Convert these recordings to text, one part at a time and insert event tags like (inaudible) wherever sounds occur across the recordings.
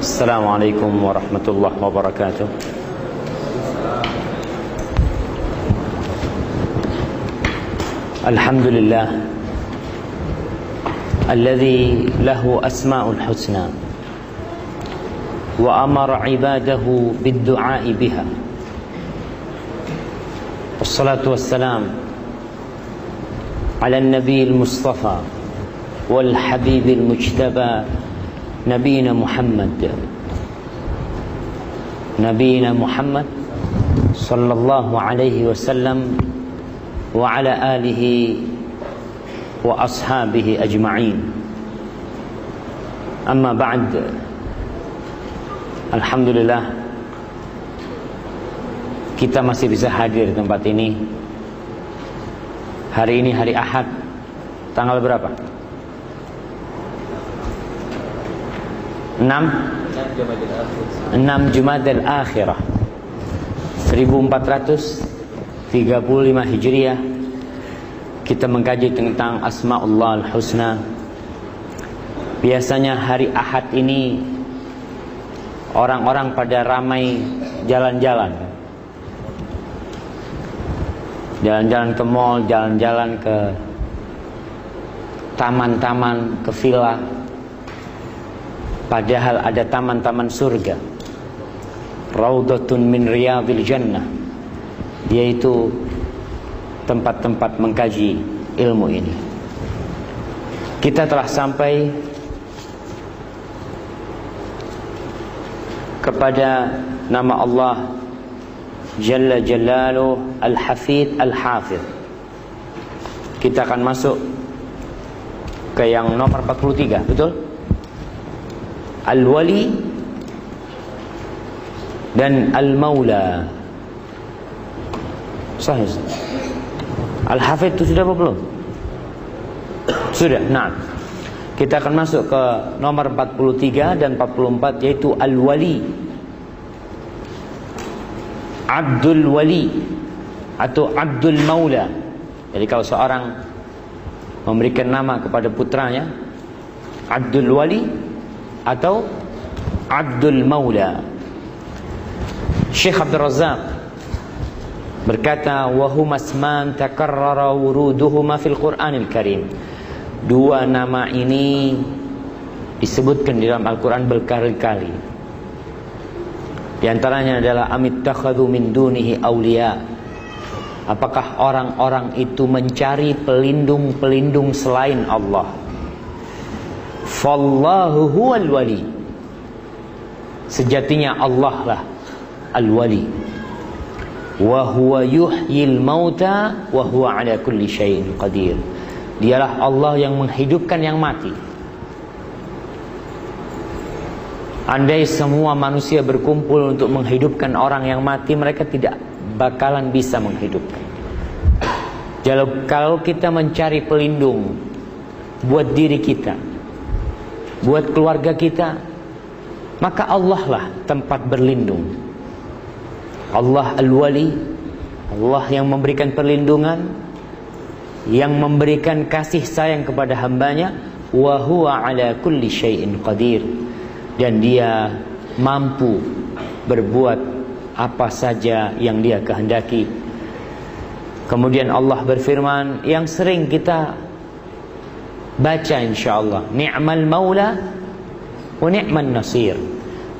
السلام عليكم ورحمة الله وبركاته. الحمد لله الذي له أسماء الحسنى وأمر عباده بالدعاء بها. والصلاة والسلام على النبي المصطفى والحبيب المجتبى نبينا محمد نبينا محمد صلى الله عليه وسلم وعلى آله وأصحابه أجمعين أما بعد Alhamdulillah kita masih bisa hadir di tempat ini. Hari ini hari Ahad, tanggal berapa? 6 6 Jumadil Akhirah. 1435 Hijriah. Kita mengkaji tentang Asmaullah Al-Husna Biasanya hari Ahad ini orang-orang pada ramai jalan-jalan. Jalan-jalan ke mall, jalan-jalan ke taman-taman, ke villa padahal ada taman-taman surga. Raudatun min riyadil jannah. Yaitu tempat-tempat mengkaji ilmu ini. Kita telah sampai kepada nama Allah Jalla Jalaluh Al-Hafid Al-Hafid kita akan masuk ke yang nomor 43 betul? Al-Wali dan Al-Maula. Sahih Al-Hafid itu sudah apa belum? sudah, nah. Kita akan masuk ke nomor 43 dan 44 yaitu Al-Wali. Abdul Wali atau Abdul Maula. Jadi kalau seorang memberikan nama kepada putranya Abdul Wali atau Abdul Maula. Syekh Abdul Razak berkata wahuma asman takarrara wuruduhuma fil Qur'anil Karim. Dua nama ini disebutkan di dalam Al-Quran berkali-kali. Di antaranya adalah amit takhadhu min dunihi awliya. Apakah orang-orang itu mencari pelindung-pelindung selain Allah fallahu huwal wali sejatinya Allah lah al-wali wa huwa yuhyil mauta wa huwa ala kulli syai'in qadir Dialah Allah yang menghidupkan yang mati. Andai semua manusia berkumpul untuk menghidupkan orang yang mati, mereka tidak bakalan bisa menghidupkan. Kalau kita mencari pelindung buat diri kita, buat keluarga kita, maka Allah lah tempat berlindung. Allah Al-Wali, Allah yang memberikan perlindungan, yang memberikan kasih sayang kepada hambanya wa huwa ala kulli syai'in qadir dan dia mampu berbuat apa saja yang dia kehendaki kemudian Allah berfirman yang sering kita baca insyaallah. Ni'mal maula wa ni'man nasir.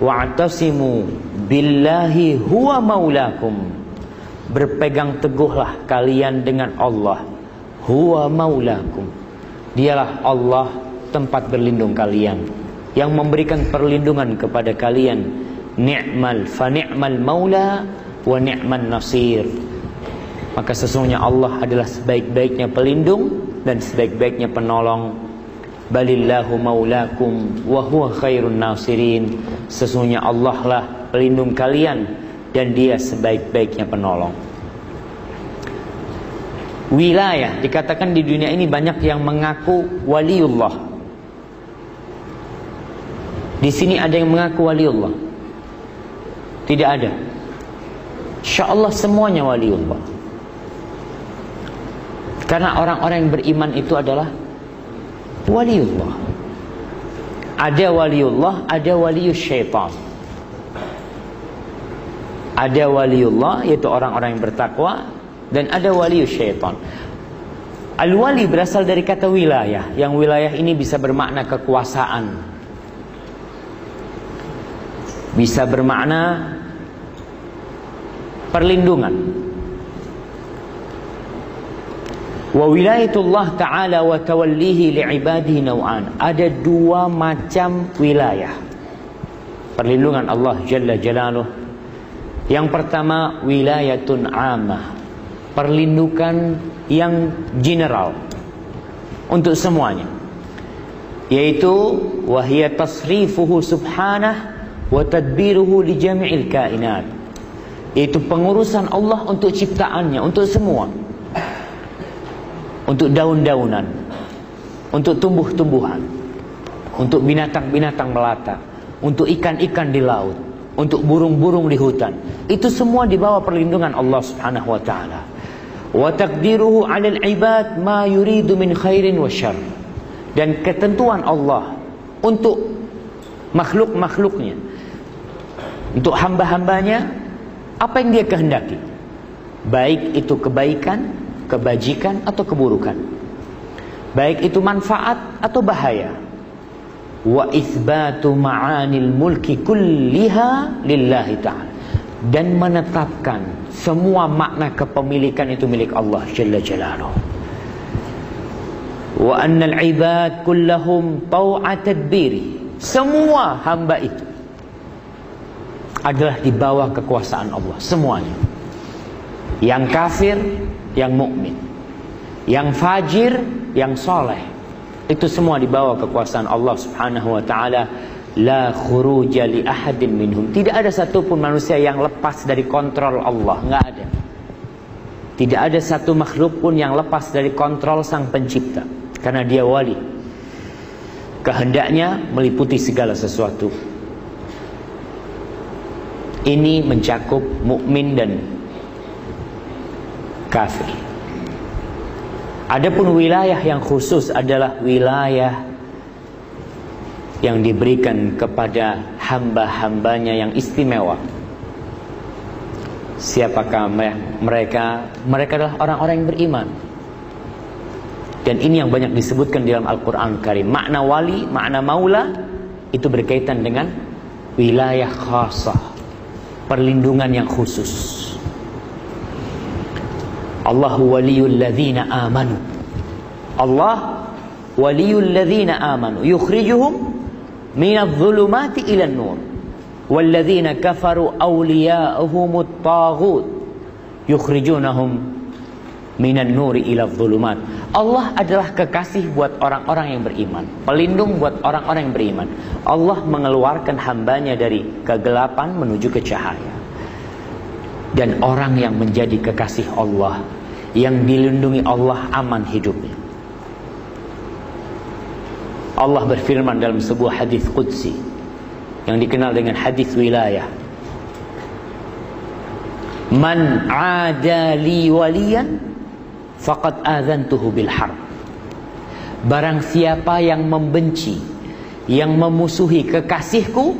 Wa'tasimu billahi huwa maulakum. Berpegang teguhlah kalian dengan Allah. Huwa maulakum. Dialah Allah tempat berlindung kalian. Yang memberikan perlindungan kepada kalian. Ni'mal fa ni'mal maula wa ni'man nasir. Maka sesungguhnya Allah adalah sebaik-baiknya pelindung dan sebaik-baiknya penolong. Balillahu maulakum wa huwa khairun nasirin. Sesungguhnya Allah lah pelindung kalian dan dia sebaik-baiknya penolong. Wilayah dikatakan di dunia ini banyak yang mengaku waliullah. Di sini ada yang mengaku waliullah. Tidak ada. Insya Allah semuanya waliullah karena orang-orang yang beriman itu adalah waliullah Ada waliullah, ada walius syaitan. Ada waliullah yaitu orang-orang yang bertakwa dan ada walius syaitan. Al-wali berasal dari kata wilayah, yang wilayah ini bisa bermakna kekuasaan. Bisa bermakna perlindungan. Wa wilayatullah ta'ala wa tawallihi li'ibadihi naw'an. Ada dua macam wilayah. Perlindungan Allah Jalla Jalaluh. Yang pertama wilayatun amah. Perlindungan yang general untuk semuanya. Yaitu wahia tasrifuhu subhanah wa tadbiruhu li jami'il kainat. Itu pengurusan Allah untuk ciptaannya, untuk semua untuk daun-daunan, untuk tumbuh-tumbuhan, untuk binatang-binatang melata, untuk ikan-ikan di laut, untuk burung-burung di hutan. Itu semua di bawah perlindungan Allah Subhanahu wa taala. Wa taqdiruhu 'alal 'ibad ma yuridu min khairin wa syarr. Dan ketentuan Allah untuk makhluk-makhluknya untuk hamba-hambanya apa yang dia kehendaki baik itu kebaikan kebajikan atau keburukan. Baik itu manfaat atau bahaya. Wa itsbatu ma'anil mulki kulliha lillahi ta'ala. Dan menetapkan semua makna kepemilikan itu milik Allah Jalla Jalaluhu. Wa annal ibad kullahum taw'a tadbiri. Semua hamba itu adalah di bawah kekuasaan Allah semuanya. Yang kafir yang mukmin, yang fajir, yang soleh. Itu semua di bawah kekuasaan Allah Subhanahu wa taala. La khuruja li ahadin minhum. Tidak ada satupun manusia yang lepas dari kontrol Allah, nggak ada. Tidak ada satu makhluk pun yang lepas dari kontrol Sang Pencipta, karena Dia wali. Kehendaknya meliputi segala sesuatu. Ini mencakup mukmin dan kafir. Adapun wilayah yang khusus adalah wilayah yang diberikan kepada hamba-hambanya yang istimewa. Siapakah mereka? Mereka adalah orang-orang yang beriman. Dan ini yang banyak disebutkan dalam Al-Quran Karim. Makna wali, makna maula, itu berkaitan dengan wilayah khasah. Perlindungan yang khusus. Allah waliyul ladzina amanu. Allah waliyul ladzina amanu yukhrijuhum minadh dhulumati ilan nur. Walladzina kafaru awliya'uhumut taghut yukhrijunahum minan nuri ila dhulumat. Allah adalah kekasih buat orang-orang yang beriman, pelindung buat orang-orang yang beriman. Allah mengeluarkan hambanya dari kegelapan menuju ke cahaya. Dan orang yang menjadi kekasih Allah yang dilindungi Allah aman hidupnya. Allah berfirman dalam sebuah hadis qudsi yang dikenal dengan hadis wilayah. Man ada li waliyan faqad adzantuhu bil harb. Barang siapa yang membenci, yang memusuhi kekasihku,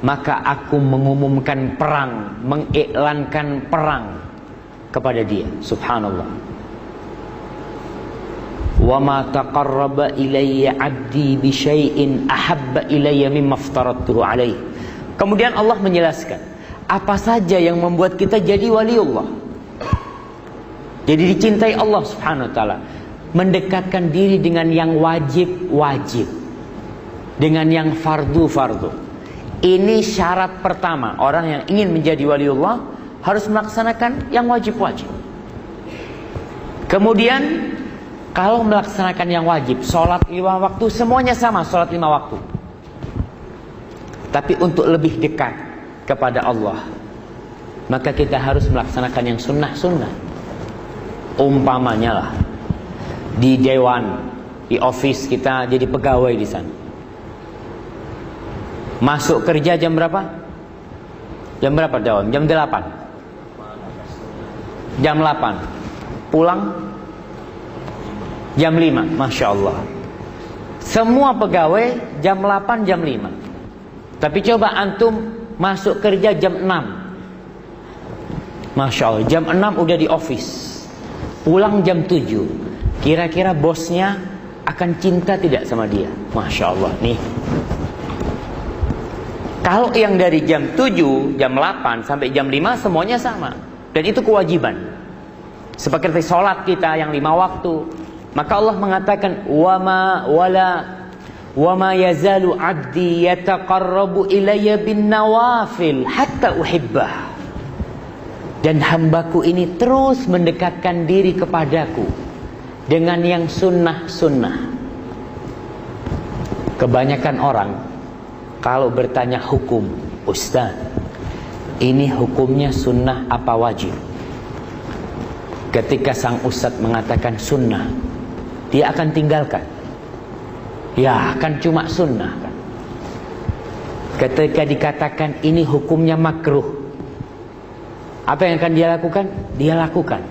maka aku mengumumkan perang, mengiklankan perang kepada dia. Subhanallah. Wa ma taqarraba ilayya 'abdi bi syai'in ahabba ilayya mimma aftaratuhu alaih kemudian Allah menjelaskan apa saja yang membuat kita jadi waliullah? Jadi dicintai Allah subhanahu wa taala. Mendekatkan diri dengan yang wajib wajib. Dengan yang fardu fardu. Ini syarat pertama orang yang ingin menjadi waliullah harus melaksanakan yang wajib-wajib. Kemudian kalau melaksanakan yang wajib, sholat lima waktu semuanya sama, sholat lima waktu. Tapi untuk lebih dekat kepada Allah, maka kita harus melaksanakan yang sunnah-sunnah. Umpamanya lah, di dewan, di office kita jadi pegawai di sana. Masuk kerja jam berapa? Jam berapa dewan? Jam 8 jam 8 pulang jam 5 Masya Allah Semua pegawai jam 8 jam 5. Tapi coba antum masuk kerja jam 6. Masya Allah, jam 6 udah di office. Pulang jam 7. Kira-kira bosnya akan cinta tidak sama dia? Masya Allah, nih. Kalau yang dari jam 7, jam 8 sampai jam 5 semuanya sama. Dan itu kewajiban. Seperti sholat kita yang lima waktu. Maka Allah mengatakan, wama wala wama yazalu abdi yataqarrabu ilayya bin nawafil hatta uhibbah. Dan hambaku ini terus mendekatkan diri kepadaku dengan yang sunnah-sunnah. Kebanyakan orang kalau bertanya hukum, Ustaz, ini hukumnya sunnah apa wajib? Ketika sang ustadz mengatakan sunnah, dia akan tinggalkan. Ya, kan cuma sunnah kan. Ketika dikatakan ini hukumnya makruh, apa yang akan dia lakukan? Dia lakukan.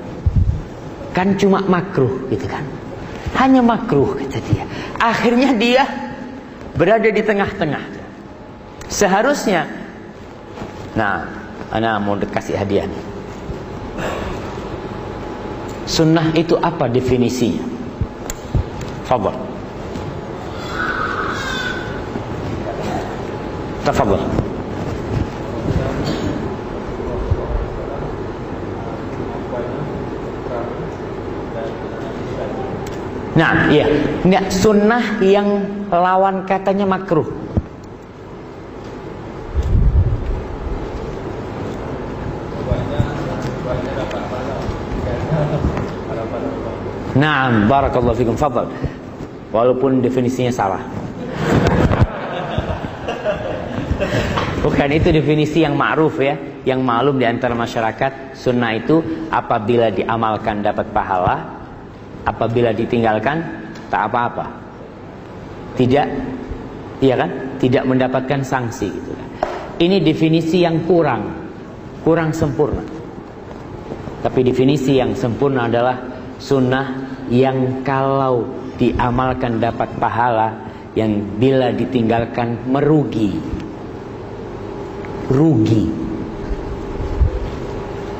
Kan cuma makruh gitu kan. Hanya makruh kata dia. Akhirnya dia berada di tengah-tengah. Seharusnya Nah, Ana mau kasih hadiah nih. Sunnah itu apa definisinya? Fadal. Tafadhal. Nah, iya. Enggak sunnah yang lawan katanya makruh. Nah, barakallahu fikum. Fadal. Walaupun definisinya salah. Bukan itu definisi yang ma'ruf ya, yang maklum di antara masyarakat. Sunnah itu apabila diamalkan dapat pahala, apabila ditinggalkan tak apa-apa. Tidak, iya kan? Tidak mendapatkan sanksi gitu kan. Ini definisi yang kurang, kurang sempurna. Tapi definisi yang sempurna adalah sunnah yang kalau diamalkan dapat pahala yang bila ditinggalkan merugi. Rugi.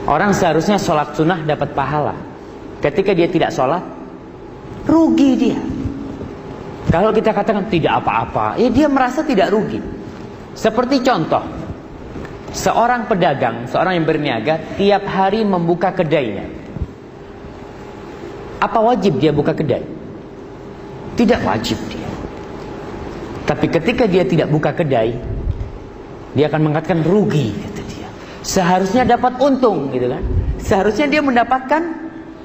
Orang seharusnya sholat sunnah dapat pahala. Ketika dia tidak sholat rugi dia. Kalau kita katakan tidak apa-apa ya dia merasa tidak rugi. Seperti contoh seorang pedagang seorang yang berniaga tiap hari membuka kedainya apa wajib dia buka kedai? Tidak wajib dia. Tapi ketika dia tidak buka kedai, dia akan mengatakan rugi, kata dia. Seharusnya dapat untung, gitu kan? Seharusnya dia mendapatkan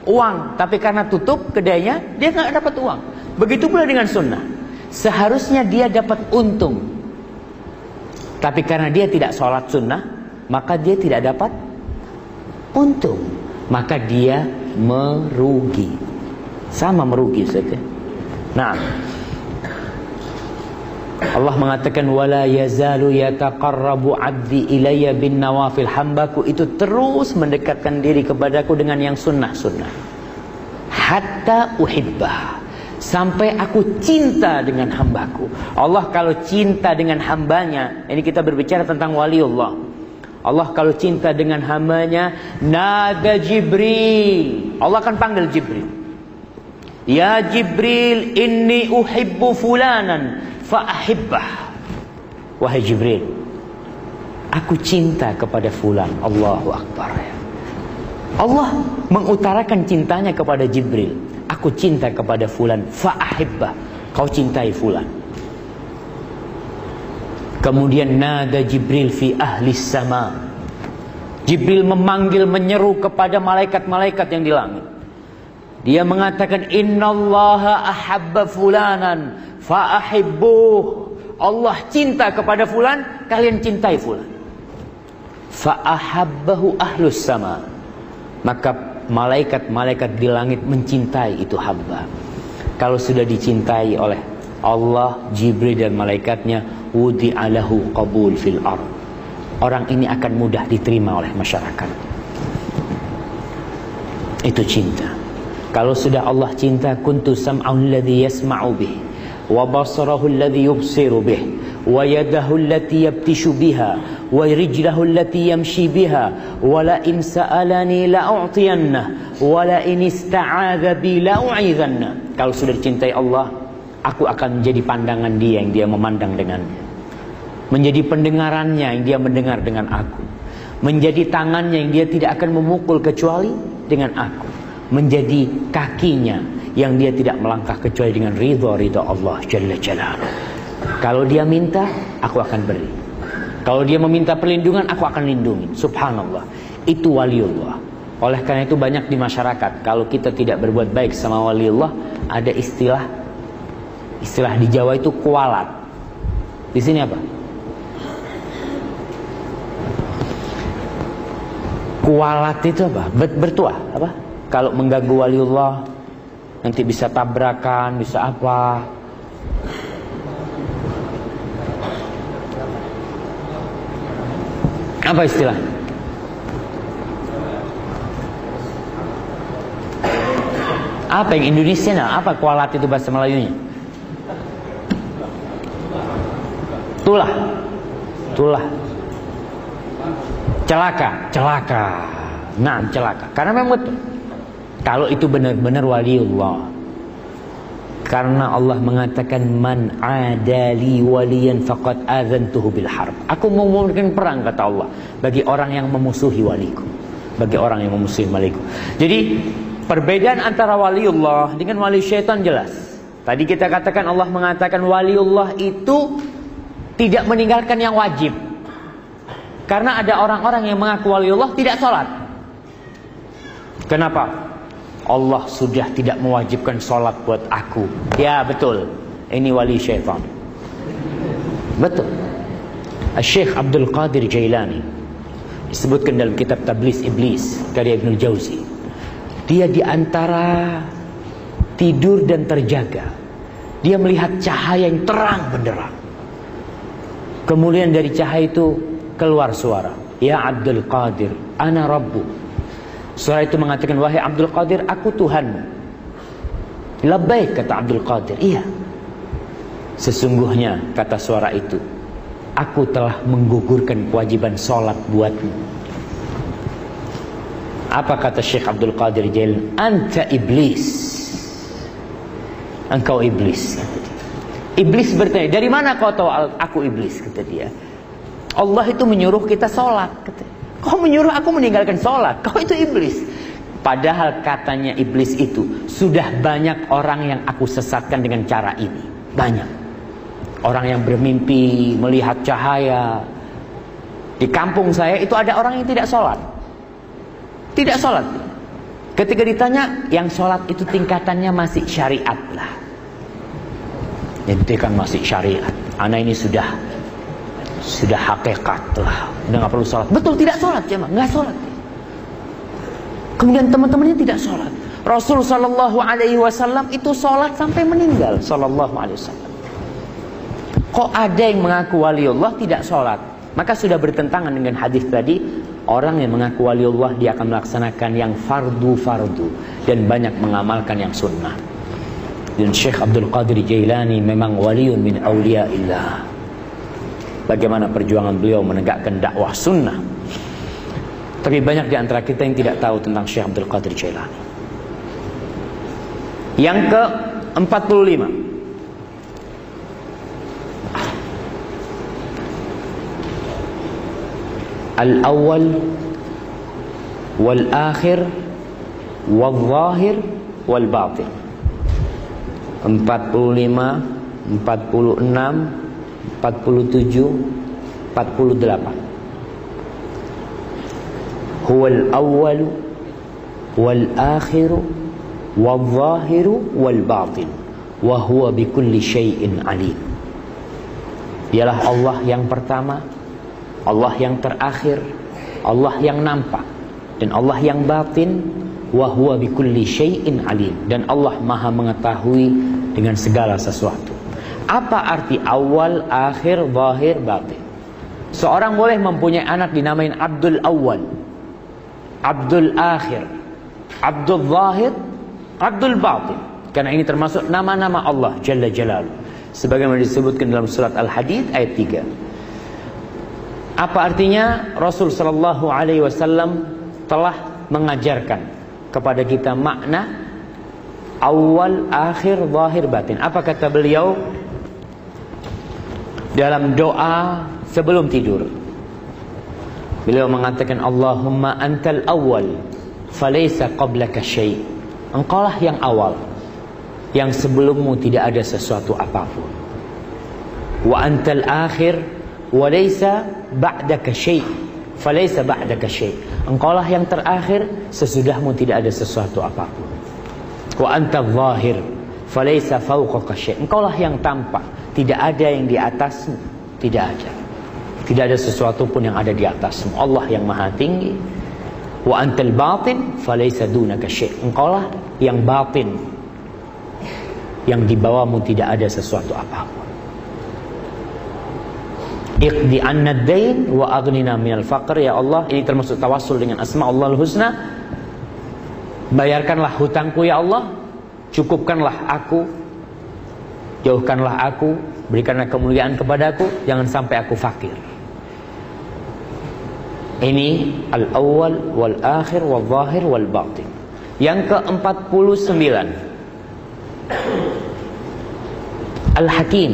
uang, tapi karena tutup kedainya, dia nggak dapat uang. Begitu pula dengan sunnah. Seharusnya dia dapat untung, tapi karena dia tidak sholat sunnah, maka dia tidak dapat untung. Maka dia merugi. Sama merugi Ustaz ya. Nah. Allah mengatakan wala yazalu yataqarrabu 'abdi ilayya bin nawafil hambaku itu terus mendekatkan diri kepadaku dengan yang sunnah-sunnah hatta uhibbah sampai aku cinta dengan hambaku Allah kalau cinta dengan hambanya ini kita berbicara tentang waliullah Allah kalau cinta dengan hambanya nada Jibril. Allah akan panggil Jibril. Ya Jibril inni uhibbu fulanan fa'ahibbah. Wahai Jibril Aku cinta kepada fulan. Allahu Akbar. Allah mengutarakan cintanya kepada Jibril. Aku cinta kepada fulan fa'ahibbah. Kau cintai fulan Kemudian nada Jibril fi ahli sama. Jibril memanggil menyeru kepada malaikat-malaikat yang di langit. Dia mengatakan innallaha ahabba fulanan fa ahibbuh. Allah cinta kepada fulan, kalian cintai fulan. Fa ahabbahu ahlus sama. Maka malaikat-malaikat di langit mencintai itu hamba. Kalau sudah dicintai oleh Allah, Jibril dan malaikatnya wudi alahu qabul fil ard. Orang ini akan mudah diterima oleh masyarakat. Itu cinta. Kalau sudah Allah cinta kuntu sam'un ladzi yasma'u bih. wa basarahu alladhi yubsiru bih wa yadahu allati yabtishu biha wa rijlahu allati yamshi biha wa la in sa'alani la u'tiyanna wa la in ista'adha bi la u'idhanna kalau sudah dicintai Allah aku akan menjadi pandangan dia yang dia memandang dengannya menjadi pendengarannya yang dia mendengar dengan aku menjadi tangannya yang dia tidak akan memukul kecuali dengan aku menjadi kakinya yang dia tidak melangkah kecuali dengan ridha Allah Jalla Jalaluh. Kalau dia minta, aku akan beri. Kalau dia meminta perlindungan, aku akan lindungi. Subhanallah. Itu waliullah. Oleh karena itu banyak di masyarakat kalau kita tidak berbuat baik sama waliullah ada istilah istilah di Jawa itu kualat. Di sini apa? Kualat itu apa? Bertuah apa? Kalau mengganggu waliullah nanti bisa tabrakan, bisa apa. Apa istilah? Apa yang Indonesia? Apa kualat itu bahasa Melayunya? Tulah. Tulah. Celaka, celaka. Nah, celaka. Karena memang betul. Kalau itu benar-benar waliullah. Karena Allah mengatakan man adali waliyan faqad adzantuhu bil harb. Aku memberikan perang kata Allah bagi orang yang memusuhi waliku. Bagi orang yang memusuhi waliku. Jadi perbedaan antara waliullah dengan wali syaitan jelas. Tadi kita katakan Allah mengatakan waliullah itu tidak meninggalkan yang wajib. Karena ada orang-orang yang mengaku waliullah tidak sholat. Kenapa? Allah sudah tidak mewajibkan sholat buat aku. Ya betul. Ini wali syaitan. Betul. Syekh Abdul Qadir Jailani disebutkan dalam kitab Tablis Iblis karya Ibnu Jauzi. Dia di antara tidur dan terjaga. Dia melihat cahaya yang terang benderang. Kemudian dari cahaya itu keluar suara. Ya Abdul Qadir, ana Rabbu. Suara itu mengatakan, wahai Abdul Qadir, aku Tuhanmu. Labbaik kata Abdul Qadir. Iya. Sesungguhnya kata suara itu, aku telah menggugurkan kewajiban sholat buatmu. Apa kata Syekh Abdul Qadir Jail? Anta iblis. Engkau iblis. Iblis bertanya, dari mana kau tahu aku iblis? Kata dia. Allah itu menyuruh kita sholat. Kata. Kau menyuruh aku meninggalkan sholat. Kau itu iblis. Padahal katanya iblis itu sudah banyak orang yang aku sesatkan dengan cara ini. Banyak. Orang yang bermimpi melihat cahaya. Di kampung saya itu ada orang yang tidak sholat. Tidak sholat. Ketika ditanya yang sholat itu tingkatannya masih syariat lah. Jadi kan masih syariat. Anak ini sudah sudah hakikat lah. Udah nggak perlu sholat. Betul tidak sholat ya nggak sholat. Kemudian teman-temannya tidak sholat. Rasul Shallallahu Alaihi Wasallam itu sholat sampai meninggal. Shallallahu Alaihi Wasallam. Kok ada yang mengaku waliullah tidak sholat? Maka sudah bertentangan dengan hadis tadi orang yang mengaku waliullah dia akan melaksanakan yang fardu-fardu. Dan banyak mengamalkan yang sunnah dan Syekh Abdul Qadir Jailani memang waliun min awliyaillah bagaimana perjuangan beliau menegakkan dakwah sunnah. Tapi banyak di antara kita yang tidak tahu tentang Syekh Abdul Qadir Jailani. Yang ke 45. Al-awwal wal-akhir wal-zahir wal-batin. 45 46 47 48 Huwal awwalu wal akhiru wal zahiru wal batin. Wa huwa bikulli syai'in alim. Ialah Allah yang pertama Allah yang terakhir Allah yang nampak dan Allah yang batin wa huwa bikulli syai'in alim dan Allah Maha mengetahui dengan segala sesuatu apa arti awal, akhir, zahir, batin? Seorang boleh mempunyai anak dinamain Abdul Awal, Abdul Akhir, Abdul Zahir, Abdul Batin. Karena ini termasuk nama-nama Allah Jalla Jalal. sebagaimana disebutkan dalam surat Al-Hadid ayat 3. Apa artinya? Rasul sallallahu alaihi wasallam telah mengajarkan kepada kita makna awal, akhir, zahir, batin. Apa kata beliau dalam doa sebelum tidur? Beliau mengatakan Allahumma antal awal falaysa qablaka syai. Engkaulah yang awal yang sebelummu tidak ada sesuatu apa pun. Wa antal akhir wa laysa ba'daka syai. Falaysa ba'daka syai. Engkaulah yang terakhir sesudahmu tidak ada sesuatu apa pun. Wa antal zahir falaysa fawqaka syai. Engkaulah yang tampak, tidak ada yang di atasmu, tidak ada. Tidak ada sesuatu pun yang ada di atasmu. Allah yang maha tinggi. Wa antal batin falaysa dunaka syai. Engkaulah yang batin, yang di bawahmu tidak ada sesuatu apa pun. Iqdi anna dain wa aghnina minal faqr. Ya Allah ini termasuk tawassul dengan asma Allah husna. Bayarkanlah hutangku ya Allah. Cukupkanlah aku. Jauhkanlah aku. Berikanlah kemuliaan kepadaku. Jangan sampai aku fakir. Ini al-awwal wal akhir wal zahir wal batin yang ke-49 Al-Hakim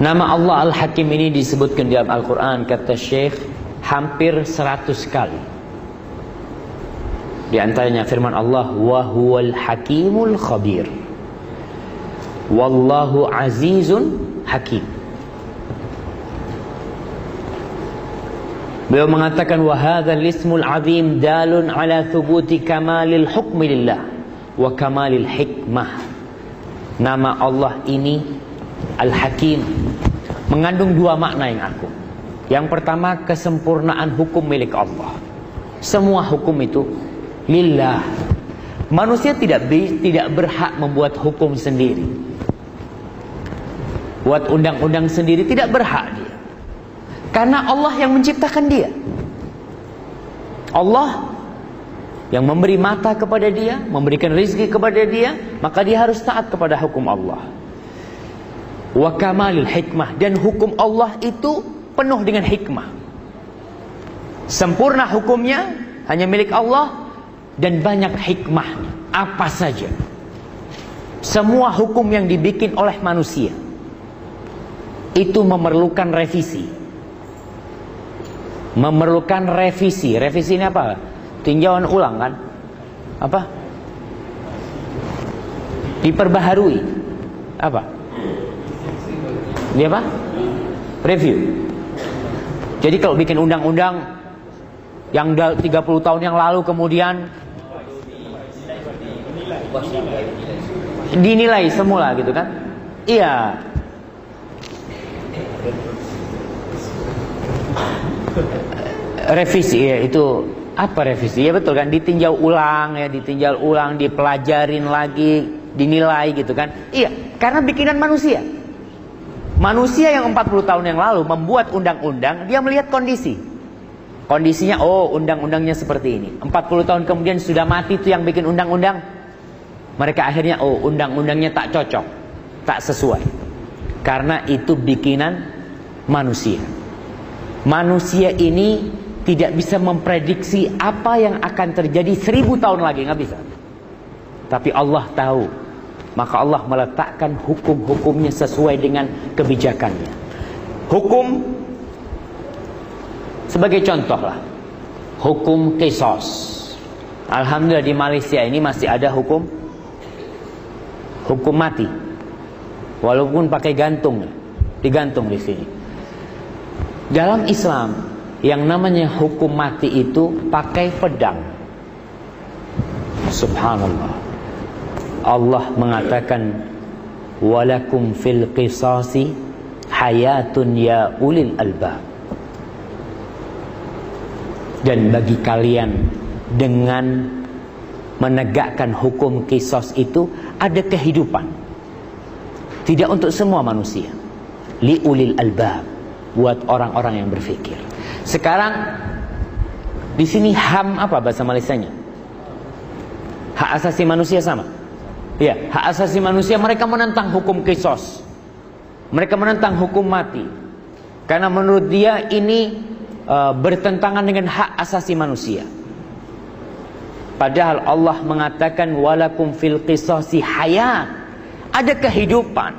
Nama Allah Al-Hakim ini disebutkan dalam Al-Quran Kata Syekh Hampir seratus kali. Di antaranya firman Allah Wahuwal Hakimul Khabir. Wallahu Azizun Hakim. Beliau mengatakan wa hadzal ismul azim dalun ala thubuti kamalil hukmi lillah wa kamalil hikmah. Nama Allah ini Al-Hakim mengandung dua makna yang aku. Yang pertama kesempurnaan hukum milik Allah. Semua hukum itu lillah. Manusia tidak tidak berhak membuat hukum sendiri. Buat undang-undang sendiri tidak berhak dia. Karena Allah yang menciptakan dia. Allah yang memberi mata kepada dia, memberikan rizki kepada dia, maka dia harus taat kepada hukum Allah. Wa kamalil hikmah dan hukum Allah itu penuh dengan hikmah. Sempurna hukumnya hanya milik Allah dan banyak hikmahnya. Apa saja. Semua hukum yang dibikin oleh manusia itu memerlukan revisi memerlukan revisi. Revisi ini apa? Tinjauan ulang kan? Apa? Diperbaharui. Apa? Ini apa? Review. Jadi kalau bikin undang-undang yang 30 tahun yang lalu kemudian dinilai semula gitu kan? Iya, revisi ya itu apa revisi ya betul kan ditinjau ulang ya ditinjau ulang dipelajarin lagi dinilai gitu kan iya karena bikinan manusia manusia yang 40 tahun yang lalu membuat undang-undang dia melihat kondisi. Kondisinya oh undang-undangnya seperti ini. 40 tahun kemudian sudah mati tuh yang bikin undang-undang. Mereka akhirnya oh undang-undangnya tak cocok tak sesuai. Karena itu bikinan manusia. Manusia ini tidak bisa memprediksi apa yang akan terjadi seribu tahun lagi nggak bisa. Tapi Allah tahu maka Allah meletakkan hukum-hukumnya sesuai dengan kebijakannya. Hukum sebagai contoh lah hukum kisos. Alhamdulillah di Malaysia ini masih ada hukum hukum mati. Walaupun pakai gantung digantung di sini. Dalam Islam yang namanya hukum mati itu pakai pedang. Subhanallah. Allah mengatakan walakum fil qisasi hayatun ya ulil albab. Dan bagi kalian dengan menegakkan hukum kisos itu ada kehidupan. Tidak untuk semua manusia. Li ulil albab buat orang-orang yang berpikir. Sekarang di sini HAM apa bahasa Malaysianya? Hak asasi manusia sama. Ya, hak asasi manusia mereka menentang hukum kisos. Mereka menentang hukum mati. Karena menurut dia ini uh, bertentangan dengan hak asasi manusia. Padahal Allah mengatakan walakum fil qisasi hayat. Ada kehidupan.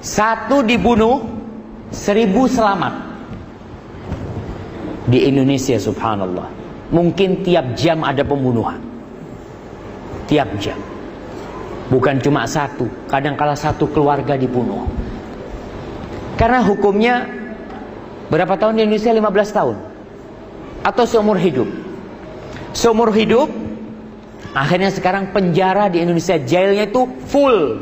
Satu dibunuh, seribu selamat. Di Indonesia subhanallah. Mungkin tiap jam ada pembunuhan. Tiap jam. Bukan cuma satu, kadang kala satu keluarga dibunuh. Karena hukumnya berapa tahun di Indonesia? 15 tahun. Atau seumur hidup seumur hidup akhirnya sekarang penjara di Indonesia jailnya itu full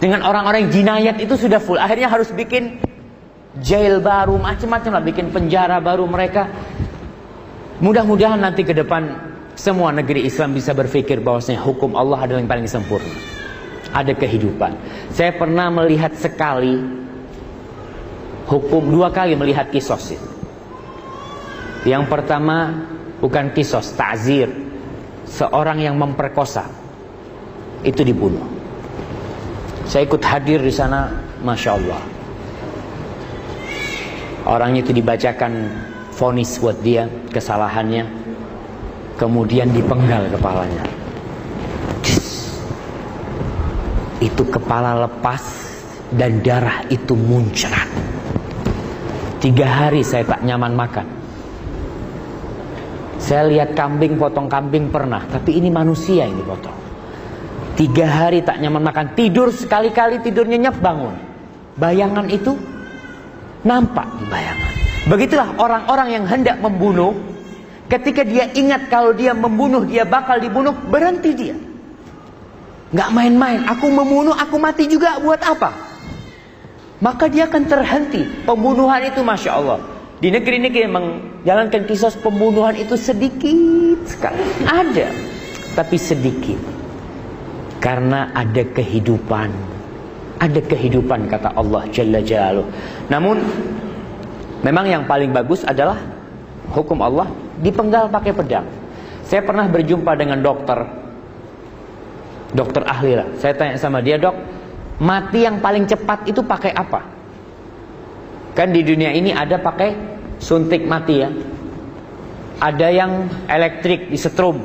dengan orang-orang jinayat itu sudah full akhirnya harus bikin jail baru macam-macam lah bikin penjara baru mereka mudah-mudahan nanti ke depan semua negeri Islam bisa berpikir bahwasanya hukum Allah adalah yang paling sempurna ada kehidupan saya pernah melihat sekali hukum dua kali melihat kisos itu yang pertama bukan kisos, takzir. Seorang yang memperkosa itu dibunuh. Saya ikut hadir di sana, masya Allah. Orangnya itu dibacakan fonis buat dia kesalahannya, kemudian dipenggal kepalanya. Itu kepala lepas dan darah itu muncrat. Tiga hari saya tak nyaman makan. Saya lihat kambing, potong kambing pernah. Tapi ini manusia yang dipotong. Tiga hari tak nyaman makan. Tidur sekali-kali tidur nyenyak bangun. Bayangan itu nampak di bayangan. Begitulah orang-orang yang hendak membunuh. Ketika dia ingat kalau dia membunuh, dia bakal dibunuh. Berhenti dia. Gak main-main. Aku membunuh, aku mati juga. Buat apa? Maka dia akan terhenti. Pembunuhan itu Masya Allah. Di negeri-negeri yang menjalankan kisos pembunuhan itu sedikit sekali. Ada, tapi sedikit. Karena ada kehidupan. Ada kehidupan kata Allah Jalla Jalaluh. Namun memang yang paling bagus adalah hukum Allah dipenggal pakai pedang. Saya pernah berjumpa dengan dokter. Dokter ahli lah. Saya tanya sama dia, "Dok, mati yang paling cepat itu pakai apa?" Kan di dunia ini ada pakai suntik mati ya. Ada yang elektrik disetrum.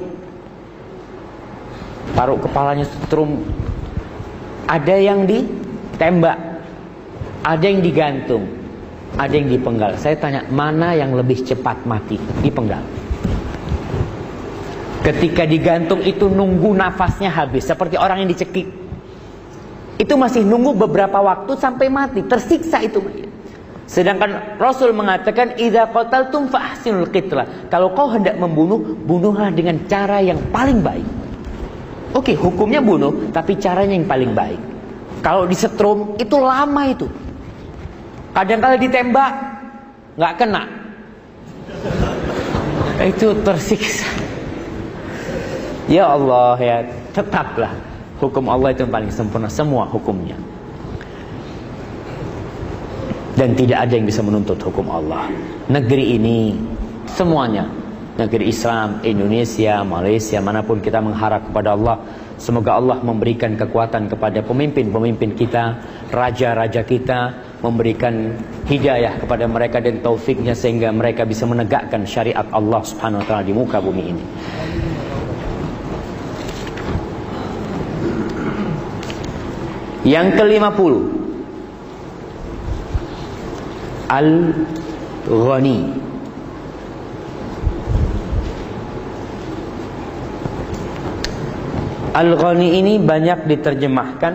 Taruh kepalanya setrum. Ada yang ditembak. Ada yang digantung. Ada yang dipenggal. Saya tanya, mana yang lebih cepat mati? Dipenggal. Ketika digantung itu nunggu nafasnya habis. Seperti orang yang dicekik. Itu masih nunggu beberapa waktu sampai mati. Tersiksa itu. Sedangkan Rasul mengatakan idza qataltum fahsinul qitlah. Kalau kau hendak membunuh, bunuhlah dengan cara yang paling baik. Oke, hukumnya bunuh, tapi caranya yang paling baik. Kalau disetrum itu lama itu. Kadang kala ditembak nggak kena. Itu tersiksa. Ya Allah ya, tetaplah hukum Allah itu yang paling sempurna semua hukumnya dan tidak ada yang bisa menuntut hukum Allah. Negeri ini semuanya negeri Islam, Indonesia, Malaysia, mana pun kita mengharap kepada Allah, semoga Allah memberikan kekuatan kepada pemimpin-pemimpin kita, raja-raja kita, memberikan hidayah kepada mereka dan taufiknya sehingga mereka bisa menegakkan syariat Allah Subhanahu wa taala di muka bumi ini. Yang kelima puluh Al-Ghani Al-Ghani ini banyak diterjemahkan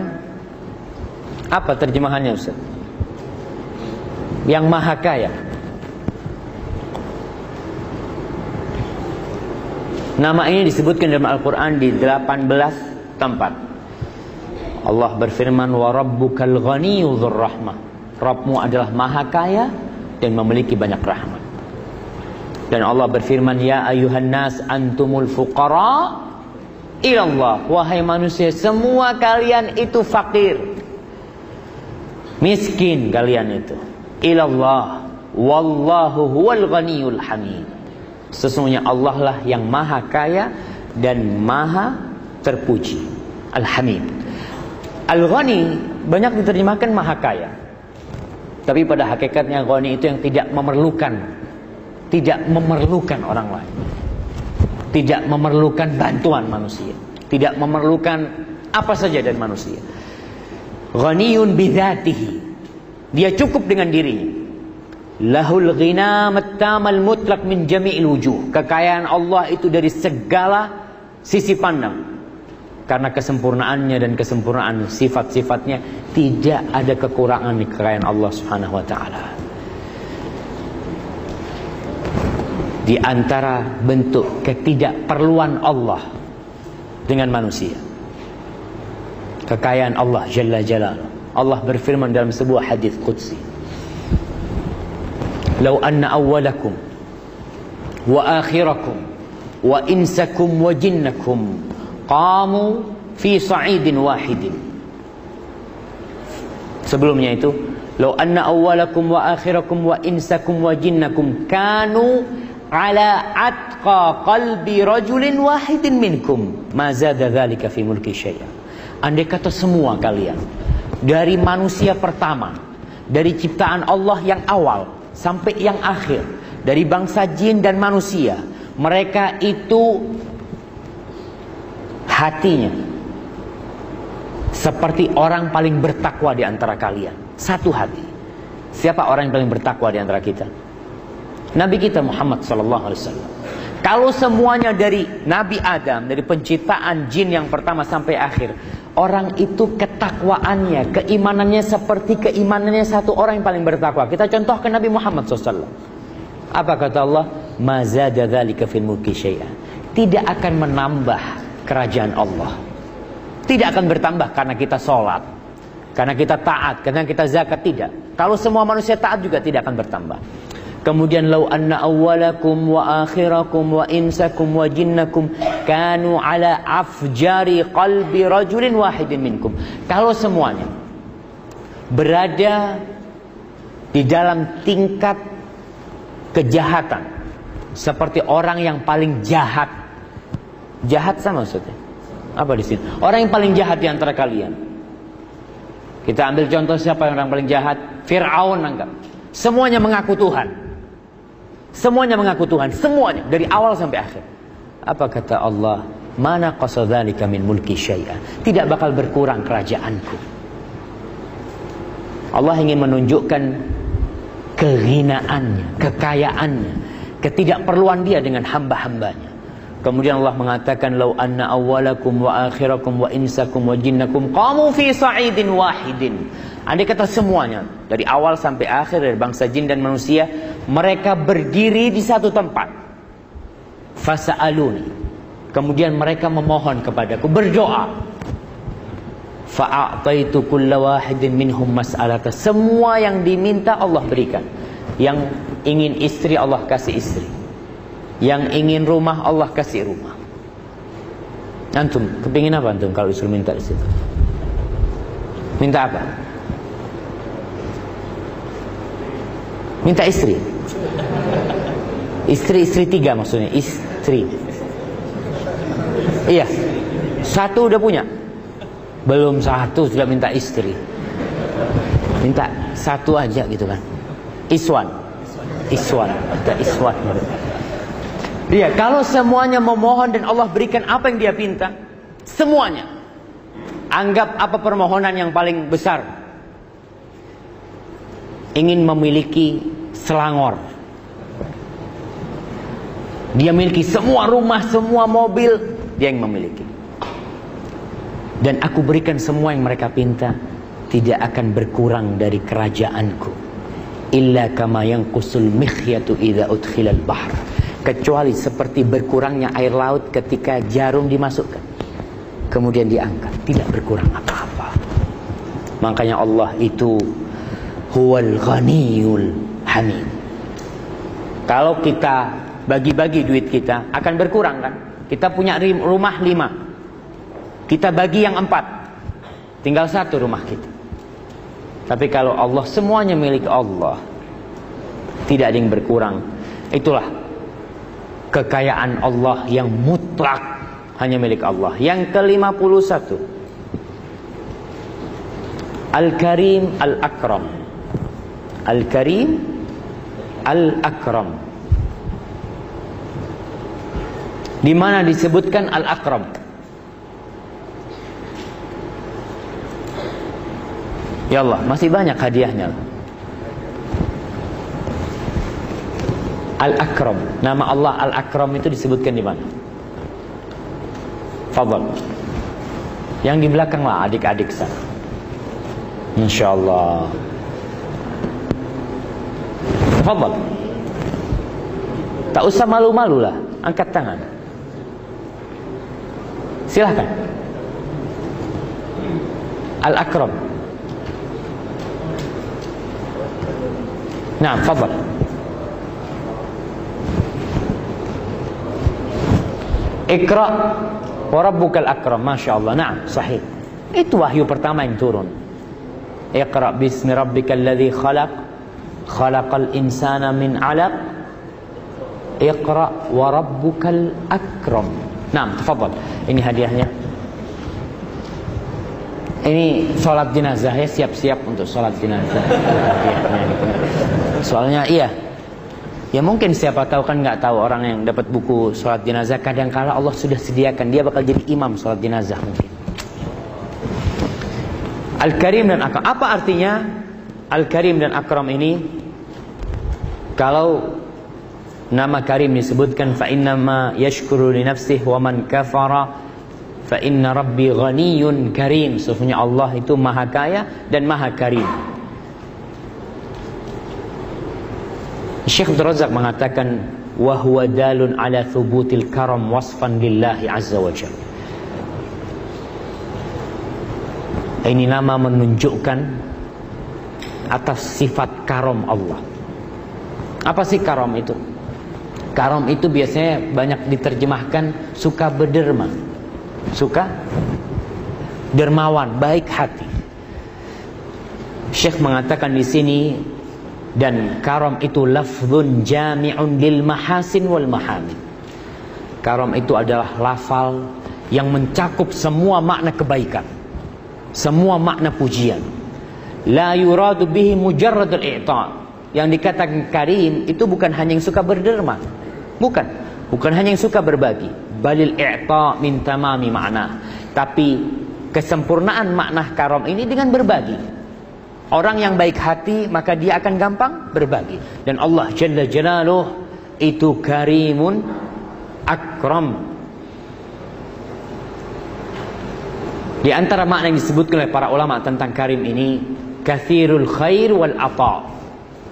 Apa terjemahannya Ustaz? Yang maha kaya Nama ini disebutkan dalam Al-Quran di 18 tempat Allah berfirman wa rabbukal rahmah Rabbmu adalah maha kaya dan memiliki banyak rahmat. Dan Allah berfirman, Ya ayuhan nas antumul fuqara ilallah. Wahai manusia, semua kalian itu fakir. Miskin kalian itu. Ilallah. Wallahu huwal ghaniyul hamid. Sesungguhnya Allah lah yang maha kaya dan maha terpuji. Al-Hamid. Al-Ghani banyak diterjemahkan maha kaya. Tapi pada hakikatnya Ghani itu yang tidak memerlukan tidak memerlukan orang lain. Tidak memerlukan bantuan manusia, tidak memerlukan apa saja dari manusia. Ghaniyun bidzatihi. Dia cukup dengan dirinya. Lahul ghina mattamal mutlak min jami'il wujuh. Kekayaan Allah itu dari segala sisi pandang. Karena kesempurnaannya dan kesempurnaan sifat-sifatnya tidak ada kekurangan di kekayaan Allah Subhanahu wa taala. Di antara bentuk ketidakperluan Allah dengan manusia. Kekayaan Allah Jalla Jalaluh. Allah berfirman dalam sebuah hadis qudsi. "Lau anna awwalakum wa akhirakum wa insakum wa jinnakum qamu fi sa'idin wahidin." Sebelumnya itu, "Lau anna awwalakum wa akhirakum wa insakum wa jinnakum kanu ala atqa qalbi rajulin wahidin minkum ma zada dzalika fi mulki syai'a." Andai kata semua kalian dari manusia pertama, dari ciptaan Allah yang awal sampai yang akhir, dari bangsa jin dan manusia, mereka itu hatinya seperti orang paling bertakwa di antara kalian. Satu hati. Siapa orang yang paling bertakwa di antara kita? Nabi kita Muhammad sallallahu alaihi wasallam. Kalau semuanya dari Nabi Adam, dari penciptaan jin yang pertama sampai akhir, orang itu ketakwaannya, keimanannya seperti keimanannya satu orang yang paling bertakwa. Kita contohkan Nabi Muhammad SAW. Apa kata Allah? Mazada dzalika fil mulki syai'an. Tidak akan menambah kerajaan Allah. Tidak akan bertambah karena kita sholat. Karena kita taat, karena kita zakat tidak. Kalau semua manusia taat juga tidak akan bertambah. Kemudian lau anna awwalakum wa akhirakum wa insakum wa jinnakum kanu ala afjari qalbi rajulin wahidin minkum. Kalau semuanya berada di dalam tingkat kejahatan seperti orang yang paling jahat. Jahat sama maksudnya? Apa di sini? Orang yang paling jahat di antara kalian. Kita ambil contoh siapa yang orang paling jahat? Fir'aun anggap. Semuanya mengaku Tuhan. Semuanya mengaku Tuhan, semuanya dari awal sampai akhir. Apa kata Allah? Mana qasadzalika min mulki syai'a. Tidak bakal berkurang kerajaanku. Allah ingin menunjukkan kehinaannya, kekayaannya, ketidakperluan dia dengan hamba-hambanya. Kemudian Allah mengatakan lau anna awwalakum wa akhirakum wa insakum wa jinnakum qamu fi sa'idin wahidin Andai kata semuanya dari awal sampai akhir dari bangsa jin dan manusia mereka berdiri di satu tempat. Fasa'aluni. Kemudian mereka memohon kepadaku berdoa. Fa'ataitu kulla wahidin minhum mas'alata. Semua yang diminta Allah berikan. Yang ingin istri Allah kasih istri. Yang ingin rumah Allah kasih rumah. Antum, kepingin apa antum kalau disuruh minta di situ? Minta apa? Minta istri. Istri istri tiga maksudnya istri. Iya. Satu udah punya. Belum satu sudah minta istri. Minta satu aja gitu kan. Iswan. Iswan. Minta iswan. Iya, kalau semuanya memohon dan Allah berikan apa yang dia pinta, semuanya. Anggap apa permohonan yang paling besar. Ingin memiliki Selangor. Dia memiliki semua rumah, semua mobil, dia yang memiliki. Dan aku berikan semua yang mereka pinta, tidak akan berkurang dari kerajaanku. Illa kama yang kusul mikhyatu idha udkhilal bahr. Kecuali seperti berkurangnya air laut ketika jarum dimasukkan. Kemudian diangkat, tidak berkurang apa-apa. Makanya Allah itu huwal ghaniyul hamid. Kalau kita bagi-bagi duit kita akan berkurang kan? Kita punya rumah lima, kita bagi yang empat, tinggal satu rumah kita. Tapi kalau Allah semuanya milik Allah, tidak ada yang berkurang. Itulah kekayaan Allah yang mutlak, hanya milik Allah. Yang ke-51 Al-Karim Al-Akram. Al-Karim Al-Akram. Di mana disebutkan Al-Akram? Ya Allah, masih banyak hadiahnya. Al-Akram. Nama Allah Al-Akram itu disebutkan di mana? Fadal. Yang di belakang lah adik-adik sana. Insyaallah. Fadal. Tak usah malu-malu lah, angkat tangan. Silahkan. Al-Akram. Nah, fadal. Ikra wa rabbukal akram. Masya Allah. Nah, sahih. Itu wahyu pertama yang turun. Iqra bismi rabbikal ladzi khalaq. Khalaqal insana min 'alaq. Iqra wa rabbukal akram. Nah, tafadhal. Ini hadiahnya. Ini sholat jenazah ya siap-siap untuk sholat jenazah. Soalnya iya, Ya mungkin siapa tahu kan nggak tahu orang yang dapat buku sholat jenazah kadang kala Allah sudah sediakan dia bakal jadi imam sholat jenazah mungkin. Al-Karim dan Akram. Apa artinya Al-Karim dan Akram ini? Kalau nama Karim disebutkan fa ma yashkuru li nafsihi wa man kafara fa inna rabbi ghaniyun karim. Sesungguhnya Allah itu maha kaya dan maha karim. Syekh Abdul Razak mengatakan wa huwa dalun ala thubutil karam wasfan lillahi azza wa jalla. Ini nama menunjukkan atas sifat karam Allah. Apa sih karam itu? Karam itu biasanya banyak diterjemahkan suka berderma. Suka dermawan, baik hati. Syekh mengatakan di sini dan karam itu lafzun jami'un lil mahasin wal mahamid. Karam itu adalah lafal yang mencakup semua makna kebaikan. Semua makna pujian. La yuradu bihi mujarradul i'ta. Yang dikatakan karim itu bukan hanya yang suka berderma. Bukan. Bukan hanya yang suka berbagi. Balil i'ta min tamami makna. Tapi kesempurnaan makna karam ini dengan berbagi. Orang yang baik hati maka dia akan gampang berbagi. Dan Allah Jalla Jalaluh itu karimun akram. Di antara makna yang disebutkan oleh para ulama tentang karim ini, kathirul khair wal ata.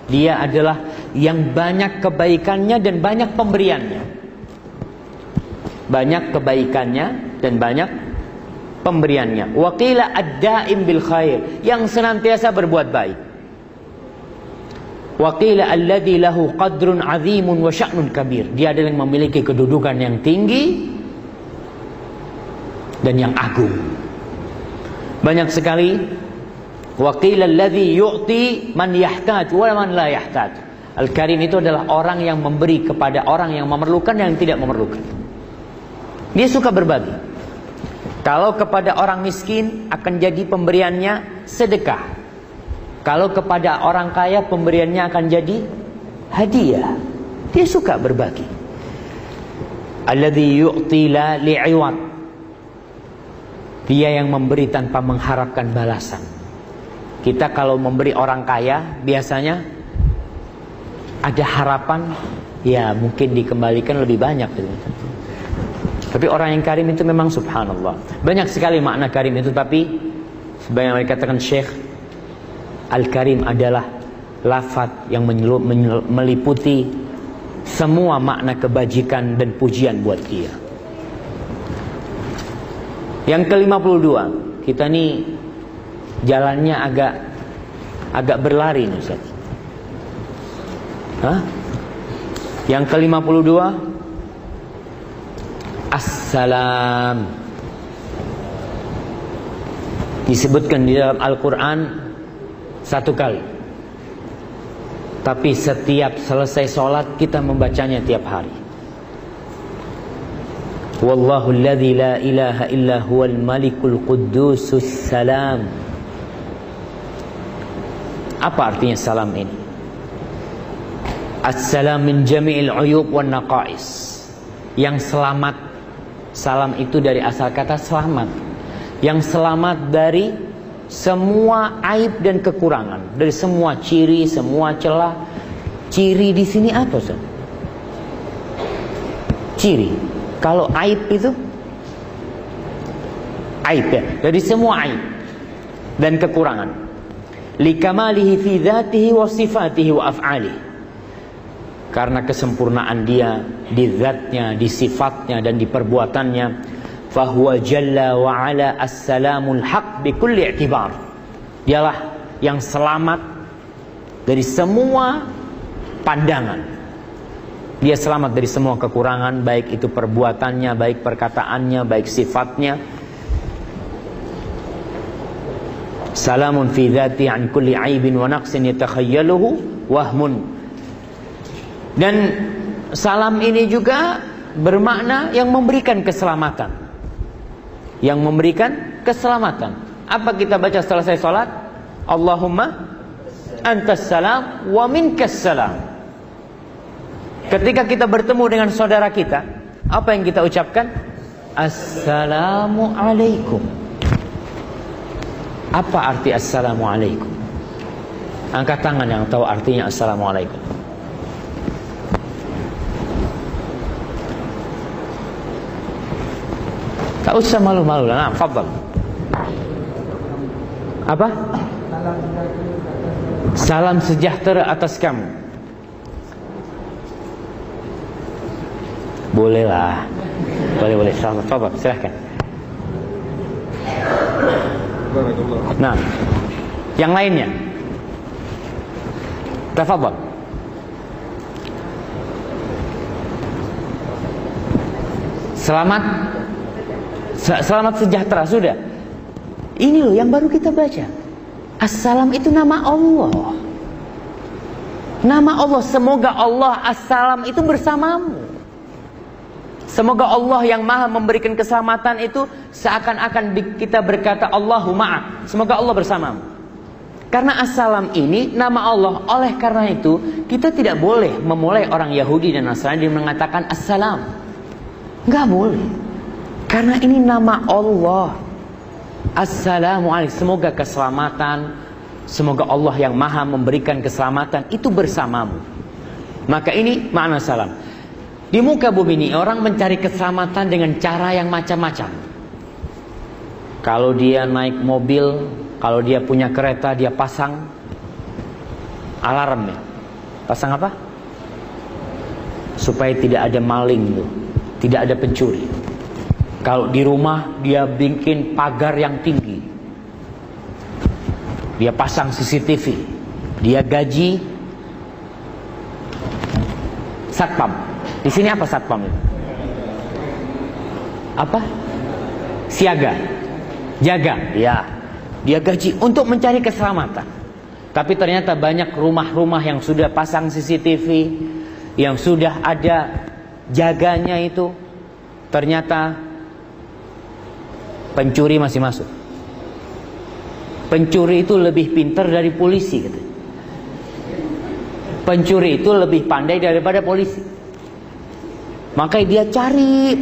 Dia adalah yang banyak kebaikannya dan banyak pemberiannya. Banyak kebaikannya dan banyak pemberiannya. Wakila ad-daim bil khair, yang senantiasa berbuat baik. Wakila alladhi lahu qadrun azimun wa sya'nun kabir. Dia adalah yang memiliki kedudukan yang tinggi dan yang agung. Banyak sekali Wakila alladhi yu'ti man yahtaj wa man la yahtaj. Al-Karim itu adalah orang yang memberi kepada orang yang memerlukan dan yang tidak memerlukan. Dia suka berbagi. Kalau kepada orang miskin akan jadi pemberiannya sedekah. Kalau kepada orang kaya pemberiannya akan jadi hadiah. Dia suka berbagi. Alladhi yu'ti la li'iwat. Dia yang memberi tanpa mengharapkan balasan. Kita kalau memberi orang kaya biasanya ada harapan ya mungkin dikembalikan lebih banyak. Tapi orang yang karim itu memang subhanallah. Banyak sekali makna karim itu tapi sebagaimana dikatakan Syekh Al-Karim adalah lafat yang meliputi semua makna kebajikan dan pujian buat dia. Yang ke-52, kita nih jalannya agak agak berlari nih Ustaz. Hah? Yang ke-52 Assalam Disebutkan di dalam Al-Quran Satu kali Tapi setiap selesai sholat Kita membacanya tiap hari Wallahu alladhi la ilaha illa huwal malikul quddusus salam. Apa artinya salam ini? Assalam min jami'il uyub wan naqais. Yang selamat salam itu dari asal kata selamat. Yang selamat dari semua aib dan kekurangan, dari semua ciri, semua celah. Ciri di sini apa, Ustaz? Ciri. Kalau aib itu aib ya, dari semua aib dan kekurangan. Likamalihi fi dzatihi wa sifatihi wa af'alihi. Karena kesempurnaan dia di zatnya, di sifatnya dan di perbuatannya fahuwa jalla wa ala as-salamul haq bi kulli i'tibar. Dialah yang selamat dari semua pandangan. Dia selamat dari semua kekurangan baik itu perbuatannya, baik perkataannya, baik sifatnya. Salamun fi dzati an kulli aibin wa naqsin yatakhayyaluhu wahmun. Dan salam ini juga bermakna yang memberikan keselamatan yang memberikan keselamatan. Apa kita baca selesai sholat? Allahumma antas salam wa minkas salam. Ketika kita bertemu dengan saudara kita, apa yang kita ucapkan? Assalamu alaikum. Apa arti assalamu alaikum? Angkat tangan yang tahu artinya assalamu alaikum. Tak usah malu-malu lah. Nah, fadal. Apa? Salam sejahtera atas kamu. Bolehlah. Boleh boleh. Salam fadal. Silahkan. Nah, yang lainnya. Tafadhal. Selamat Selamat sejahtera sudah. Ini loh yang baru kita baca. Assalam itu nama Allah. Nama Allah. Semoga Allah assalam itu bersamamu. Semoga Allah yang maha memberikan keselamatan itu seakan-akan kita berkata Allahumma. Semoga Allah bersamamu. Karena assalam ini nama Allah. Oleh karena itu kita tidak boleh memulai orang Yahudi dan Nasrani mengatakan assalam. Nggak boleh. Karena ini nama Allah. Assalamualaikum. Semoga keselamatan. Semoga Allah yang maha memberikan keselamatan itu bersamamu. Maka ini makna salam. Di muka bumi ini orang mencari keselamatan dengan cara yang macam-macam. Kalau dia naik mobil, kalau dia punya kereta, dia pasang alarmnya. Pasang apa? Supaya tidak ada maling, tidak ada pencuri. Kalau di rumah dia bikin pagar yang tinggi. Dia pasang CCTV. Dia gaji satpam. Di sini apa satpam? Apa? Siaga. Jaga. Ya. Dia gaji untuk mencari keselamatan. Tapi ternyata banyak rumah-rumah yang sudah pasang CCTV, yang sudah ada jaganya itu, ternyata pencuri masih masuk. Pencuri itu lebih pintar dari polisi gitu. Pencuri itu lebih pandai daripada polisi. Makanya dia cari.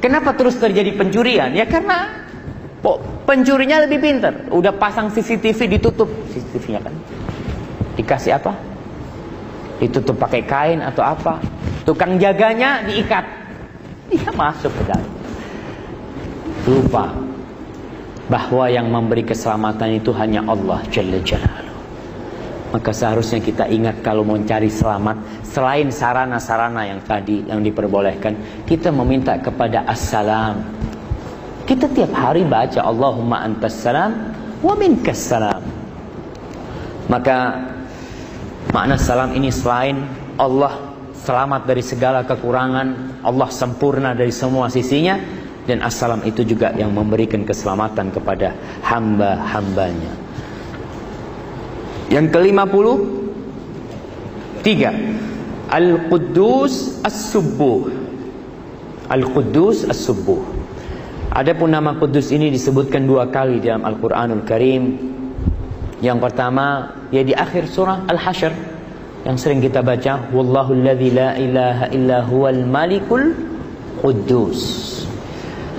Kenapa terus terjadi pencurian? Ya karena pencurinya lebih pintar. Udah pasang CCTV ditutup CCTV-nya kan. Dikasih apa? Ditutup pakai kain atau apa? Tukang jaganya diikat. Dia masuk ke dalam lupa bahwa yang memberi keselamatan itu hanya Allah Jalla Jalaluhu. Maka seharusnya kita ingat kalau mau cari selamat selain sarana-sarana yang tadi yang diperbolehkan, kita meminta kepada assalam. Kita tiap hari baca Allahumma antas salam wa minkas salam. Maka makna salam ini selain Allah selamat dari segala kekurangan, Allah sempurna dari semua sisinya, dan assalam itu juga yang memberikan keselamatan kepada hamba-hambanya. Yang kelima puluh tiga Al-Quddus As-Subuh Al-Quddus As-Subuh. Adapun nama Kudus ini disebutkan dua kali dalam Al-Qur'anul Karim. Yang pertama ya di akhir surah Al-Hasyr yang sering kita baca wallahu alladzi la ilaha illa huwal malikul quddus.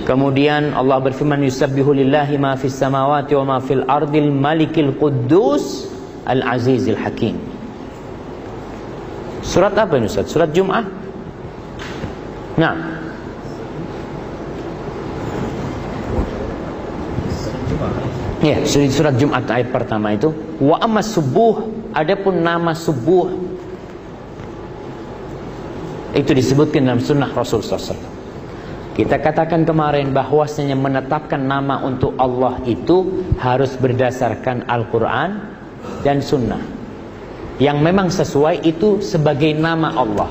Kemudian Allah berfirman yusabbihu lillahi ma fis samawati wa ma fil ardil malikil quddus al azizil hakim. Surat apa ini Ustaz? Surat Jum'ah? Nah. Ya, surat Jumat ayat pertama itu wa amma subuh adapun nama subuh itu disebutkan dalam sunnah Rasul SAW. Kita katakan kemarin bahwasanya menetapkan nama untuk Allah itu harus berdasarkan Al-Quran dan Sunnah. Yang memang sesuai itu sebagai nama Allah.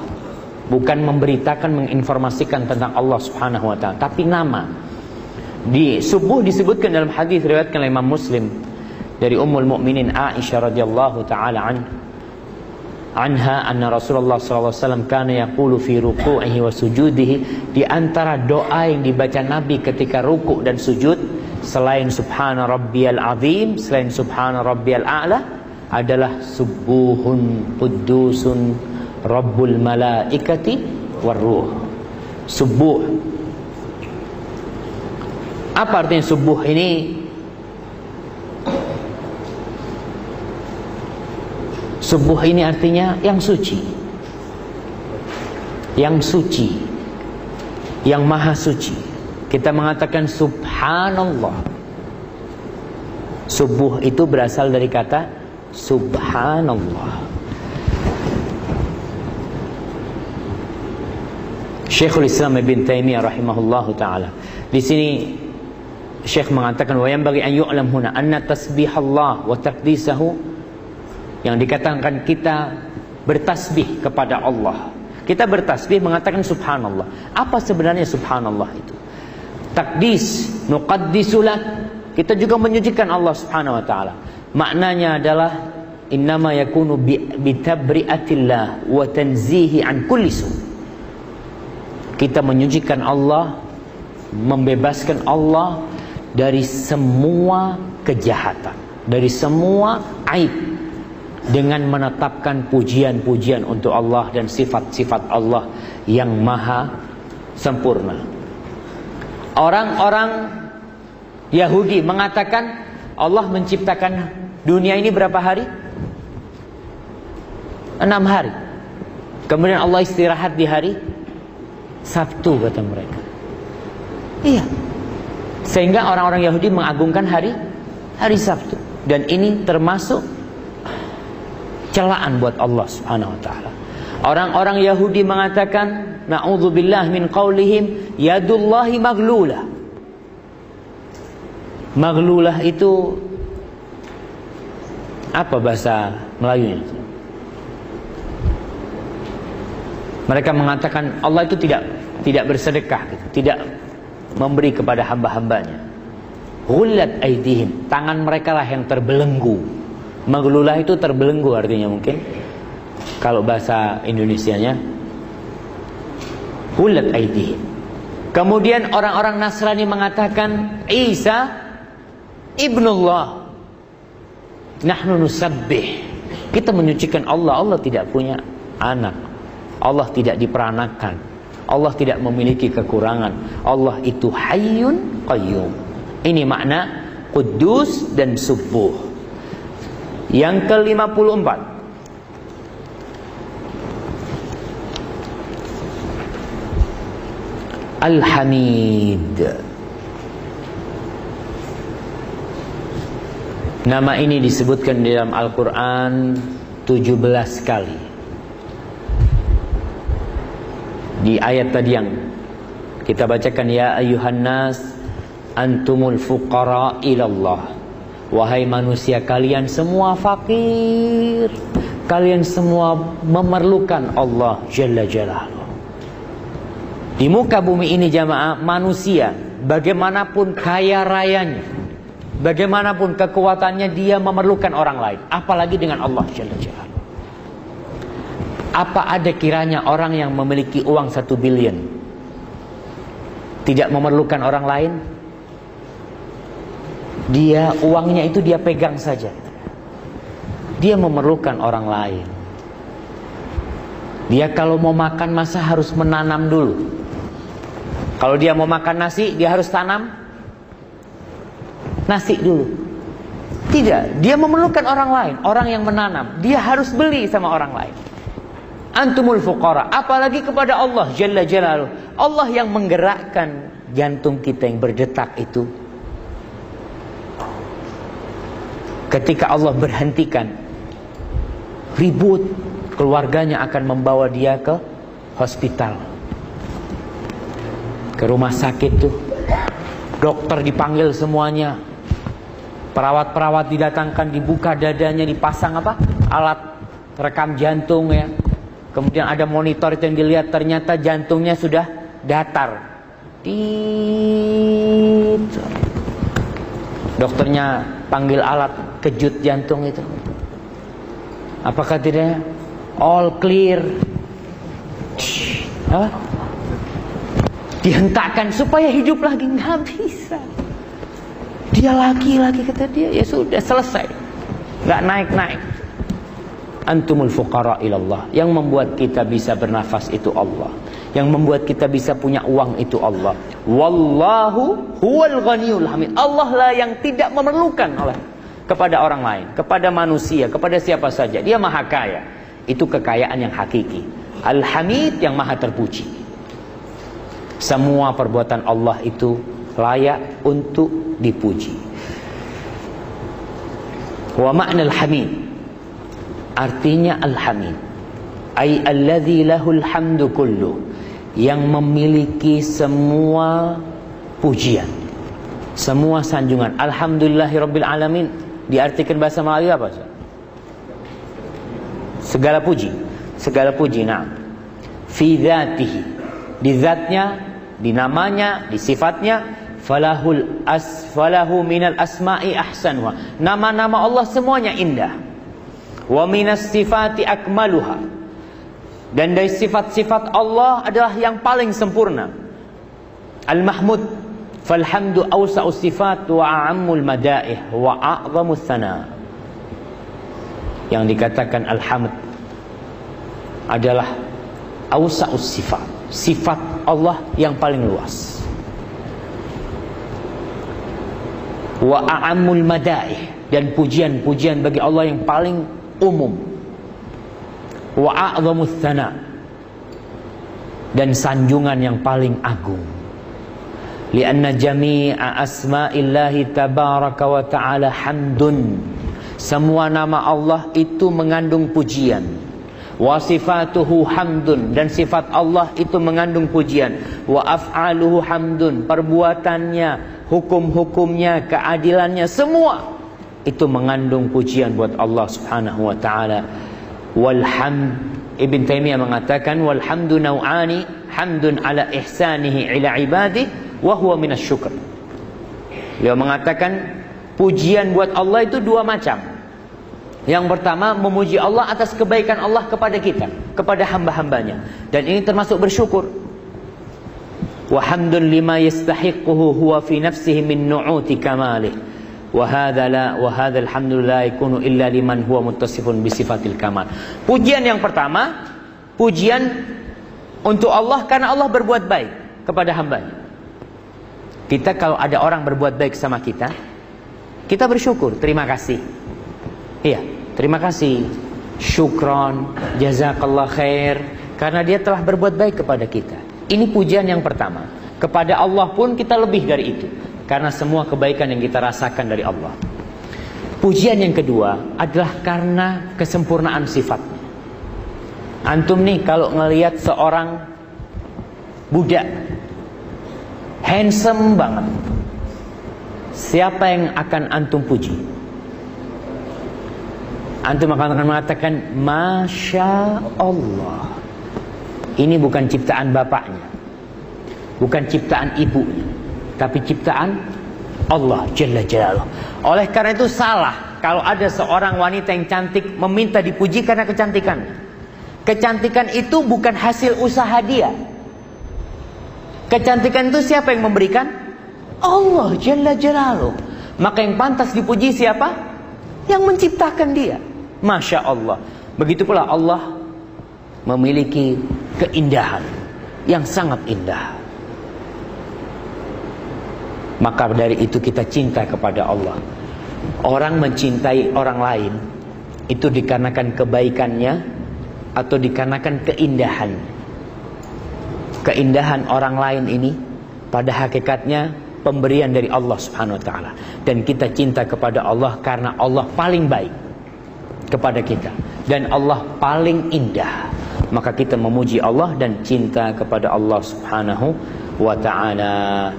Bukan memberitakan, menginformasikan tentang Allah subhanahu wa ta'ala. Tapi nama. Di subuh disebutkan dalam hadis riwayatkan oleh Imam Muslim. Dari Ummul Mukminin Aisyah radhiyallahu ta'ala anha anha anna Rasulullah SAW kana yaqulu fi ruku'ihi wa sujudihi di antara doa yang dibaca Nabi ketika ruku dan sujud selain subhana rabbiyal azim selain subhana rabbiyal a'la adalah subuhun qudusun rabbul malaikati warruh subuh apa artinya subuh ini Subuh ini artinya yang suci. Yang suci. Yang maha suci. Kita mengatakan subhanallah. Subuh itu berasal dari kata subhanallah. Syekhul Islam Ibn Taimiyah rahimahullah taala. Di sini Syekh mengatakan wa yang bagi an yu'lam huna anna tasbihullah wa taqdisahu yang dikatakan kita bertasbih kepada Allah. Kita bertasbih mengatakan subhanallah. Apa sebenarnya subhanallah itu? Takdis, nuqaddisulat. Kita juga menyucikan Allah subhanahu wa ta'ala. Maknanya adalah innama yakunu bitabri'atillah wa tanzihi an kulli Kita menyucikan Allah, membebaskan Allah dari semua kejahatan, dari semua aib dengan menetapkan pujian-pujian untuk Allah dan sifat-sifat Allah yang maha sempurna. Orang-orang Yahudi mengatakan Allah menciptakan dunia ini berapa hari? Enam hari. Kemudian Allah istirahat di hari Sabtu kata mereka. Iya. Sehingga orang-orang Yahudi mengagungkan hari hari Sabtu dan ini termasuk celaan buat Allah Subhanahu wa taala. Orang-orang Yahudi mengatakan naudzubillah min qaulihim yadullahi maglulah. Maglulah itu apa bahasa Melayunya? Mereka mengatakan Allah itu tidak tidak bersedekah, gitu. tidak memberi kepada hamba-hambanya. Ghullat aidihim, tangan mereka lah yang terbelenggu Maglulah itu terbelenggu artinya mungkin. Kalau bahasa Indonesianya. Hulat aidi. Kemudian orang-orang Nasrani mengatakan Isa ibnullah. Nahnu nusabbih. Kita menyucikan Allah. Allah tidak punya anak. Allah tidak diperanakan. Allah tidak memiliki kekurangan. Allah itu hayyun qayyum. Ini makna kudus dan subuh. Yang ke-54 Al-Hamid. Nama ini disebutkan di dalam Al-Quran 17 kali. Di ayat tadi yang kita bacakan Ya ayuhan nas Antumul fuqara ilallah. Wahai manusia kalian semua fakir. Kalian semua memerlukan Allah Jalla Jalaluh Di muka bumi ini jamaah manusia Bagaimanapun kaya rayanya Bagaimanapun kekuatannya dia memerlukan orang lain Apalagi dengan Allah Apa ada kiranya orang yang memiliki uang satu billion tidak memerlukan orang lain. Dia uangnya itu dia pegang saja. Dia memerlukan orang lain. Dia kalau mau makan masa harus menanam dulu. Kalau dia mau makan nasi, dia harus tanam nasi dulu. Tidak, dia memerlukan orang lain, orang yang menanam. Dia harus beli sama orang lain. Antumul fuqara, apalagi kepada Allah Jalla Jalaluh. Allah yang menggerakkan jantung kita yang berdetak itu. Ketika Allah berhentikan ribut, keluarganya akan membawa dia ke hospital. Ke rumah sakit tuh. Dokter dipanggil semuanya, Perawat-perawat didatangkan, dibuka dadanya, dipasang apa? Alat rekam jantung ya. Kemudian ada monitor itu yang dilihat ternyata jantungnya sudah datar. Tit. Dokternya panggil alat kejut jantung itu. Apakah tidak? All clear. Apa? Dihentakkan supaya hidup lagi nggak bisa. Dia laki-laki kata dia, ya sudah selesai. Nggak naik-naik. Antumul fuqara ilallah. Yang membuat kita bisa bernafas itu Allah. Yang membuat kita bisa punya uang itu Allah. Wallahu huwal ghaniyul hamid. Allah lah yang tidak memerlukan oleh kepada orang lain, kepada manusia, kepada siapa saja. Dia maha kaya. Itu kekayaan yang hakiki. Al-Hamid yang maha terpuji. Semua perbuatan Allah itu layak untuk dipuji. Wa makna al-hamid artinya al-hamid ay alladhi lahul hamdu kullu. Yang memiliki semua pujian. Semua sanjungan. Alhamdulillahirabbil alamin. Diartikan bahasa Melayu apa segala puji. Segala puji nah fi dzatihi di zatnya di namanya di sifatnya falahul as falahu minal asma'i ahsanwa nama-nama Allah semuanya indah. Wa minas sifati akmaluha. Dan dari sifat-sifat Allah adalah yang paling sempurna. Al-mahmud falhamdu awsa'u sifat wa a'ammul madaih wa a'zamu thana. Yang dikatakan alhamd adalah awsa'u sifat sifat Allah yang paling luas. Wa a'amul madaih dan pujian-pujian bagi Allah yang paling umum. Wa a'zamus thana dan sanjungan yang paling agung. Lianna jami'a asma'illahi tabaraka wa ta'ala hamdun. Semua nama Allah itu mengandung pujian wa sifatuhu hamdun dan sifat Allah itu mengandung pujian wa af'aluhu hamdun perbuatannya hukum-hukumnya, keadilannya semua itu mengandung pujian buat Allah Subhanahu wa taala. Walham Ibn Taimiyah mengatakan walhamdu nau'ani hamdun ala ihsanihi ila ibadi wa huwa minasyukr. Dia mengatakan pujian buat Allah itu dua macam. Yang pertama memuji Allah atas kebaikan Allah kepada kita, kepada hamba-hambanya. Dan ini termasuk bersyukur. Wahamdun lima yastahiquhu huwa fi nafsihi min nu'uti kamalih. Wa hadza la wa hadza alhamdulillah yakunu illa liman huwa muttasifun bi sifatil kamal. Pujian yang pertama, pujian untuk Allah karena Allah berbuat baik kepada hambanya. Kita kalau ada orang berbuat baik sama kita, kita bersyukur, terima kasih iya terima kasih syukron jazakallah khair karena dia telah berbuat baik kepada kita ini pujian yang pertama. Kepada Allah pun kita lebih dari itu. Karena semua kebaikan yang kita rasakan dari Allah. Pujian yang kedua adalah karena kesempurnaan sifatnya. Antum nih kalau ngelihat seorang budak handsome banget. Siapa yang akan antum puji? Antum akan mengatakan Masya Allah ini bukan ciptaan bapaknya. Bukan ciptaan ibunya. Tapi ciptaan Allah Jalla Jalla. Oleh karena itu salah kalau ada seorang wanita yang cantik meminta dipuji karena kecantikan. Kecantikan itu bukan hasil usaha dia. Kecantikan itu siapa yang memberikan? Allah Jalla Jalaluh. Maka yang pantas dipuji siapa? Yang menciptakan dia. Masya Allah. Begitu pula Allah memiliki keindahan yang sangat indah. Maka dari itu kita cinta kepada Allah. Orang mencintai orang lain itu dikarenakan kebaikannya atau dikarenakan keindahan. Keindahan orang lain ini pada hakikatnya pemberian dari Allah Subhanahu wa taala dan kita cinta kepada Allah karena Allah paling baik kepada kita dan Allah paling indah. Maka kita memuji Allah dan cinta kepada Allah Subhanahu wa taala.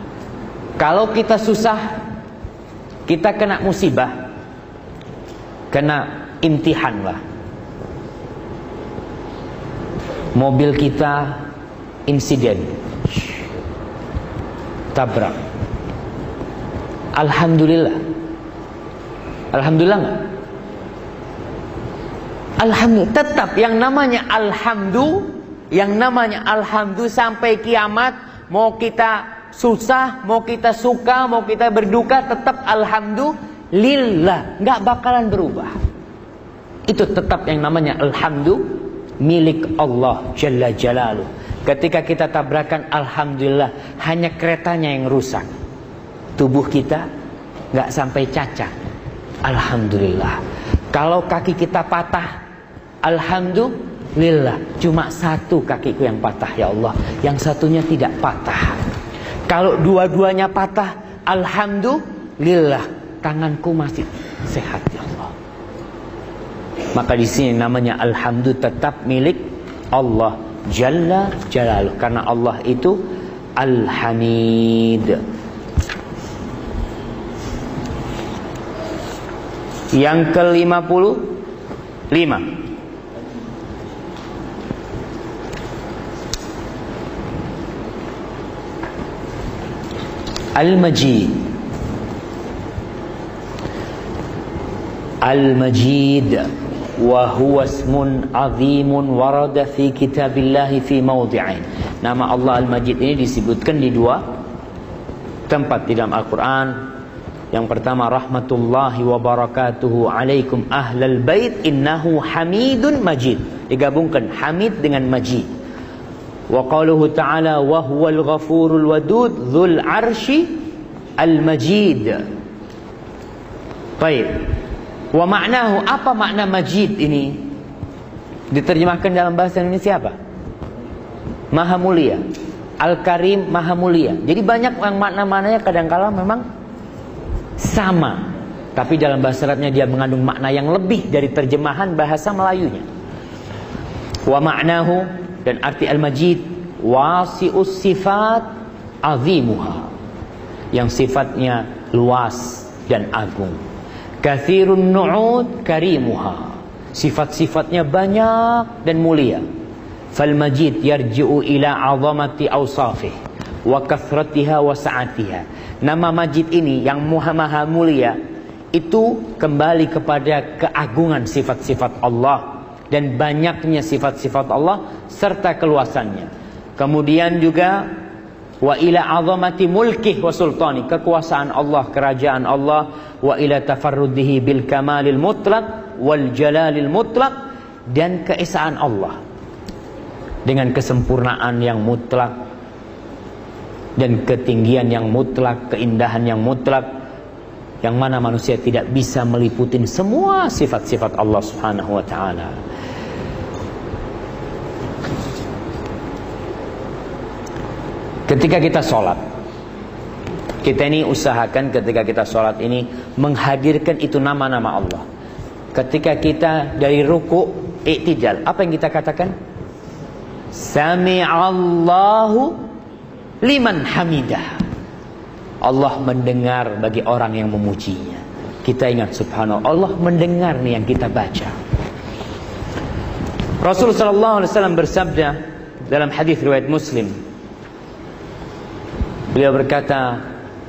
Kalau kita susah, kita kena musibah, kena imtihan lah. Mobil kita insiden, tabrak. Alhamdulillah. Alhamdulillah? Alhamdulillah. Tetap yang namanya alhamdulillah, yang namanya alhamdulillah sampai kiamat mau kita susah, mau kita suka, mau kita berduka, tetap alhamdulillah, nggak bakalan berubah. Itu tetap yang namanya alhamdulillah milik Allah Jalla Jalaluh. Ketika kita tabrakan alhamdulillah hanya keretanya yang rusak. Tubuh kita nggak sampai cacat. Alhamdulillah. Kalau kaki kita patah, alhamdulillah cuma satu kakiku yang patah ya Allah, yang satunya tidak patah. Kalau dua-duanya patah, alhamdulillah tanganku masih sehat ya Allah. Maka di sini namanya alhamdulillah tetap milik Allah Jalla Jalaluh karena Allah itu Al-Hamid. Yang ke-55 Al-Majid Al-Majid wa huwa ismun azimun warada fi kitabillah fi mawdi'ain. Nama Allah Al-Majid ini disebutkan di dua tempat di dalam Al-Qur'an. Yang pertama rahmatullahi wa barakatuhu alaikum ahlal bait innahu hamidun majid. Digabungkan hamid dengan majid. Wa qaluhu ta'ala wa huwal ghafurul wadud dzul arsy al majid. Baik. Wa maknahu apa makna majid ini? Diterjemahkan dalam bahasa Indonesia apa? Maha mulia. Al-Karim Maha mulia. Jadi banyak yang makna-maknanya kadang-kala memang sama. Tapi dalam bahasa Arabnya dia mengandung makna yang lebih dari terjemahan bahasa Melayunya. Wa maknahu dan arti al-majid wasi'us sifat azimuha. Yang sifatnya luas dan agung. Kathirun nu'ud karimuha. Sifat-sifatnya banyak dan mulia. Fal majid yarji'u ila 'azamati awsafih wa kathratiha wa sa'atiha. Nama majid ini yang maha mulia itu kembali kepada keagungan sifat-sifat Allah dan banyaknya sifat-sifat Allah serta keluasannya. Kemudian juga wa ila azamati mulkih wa sultani, kekuasaan Allah, kerajaan Allah, wa ila tafarrudihi bil kamalil mutlaq wal jalalil mutlaq dan keesaan Allah dengan kesempurnaan yang mutlak dan ketinggian yang mutlak, keindahan yang mutlak yang mana manusia tidak bisa meliputin semua sifat-sifat Allah Subhanahu wa taala. Ketika kita sholat Kita ini usahakan ketika kita sholat ini Menghadirkan itu nama-nama Allah. Ketika kita dari ruku Iktidal Apa yang kita katakan? Sami'allahu liman hamidah. Allah mendengar bagi orang yang memujinya. Kita ingat subhanallah Allah mendengar nih yang kita baca. Rasulullah SAW bersabda dalam hadis riwayat Muslim Beliau berkata,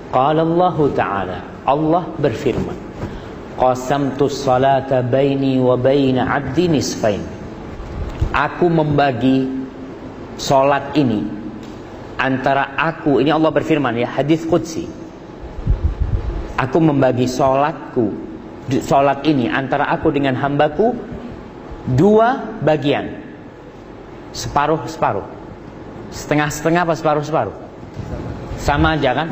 Qala Allah Ta'ala, Allah berfirman, Qasamtu salata baini wa baina abdi nisfain. Aku membagi salat ini antara aku ini Allah berfirman ya hadis qudsi. Aku membagi sholatku sholat ini antara aku dengan hambaku dua bagian. Separuh separuh setengah setengah apa separuh separuh sama aja kan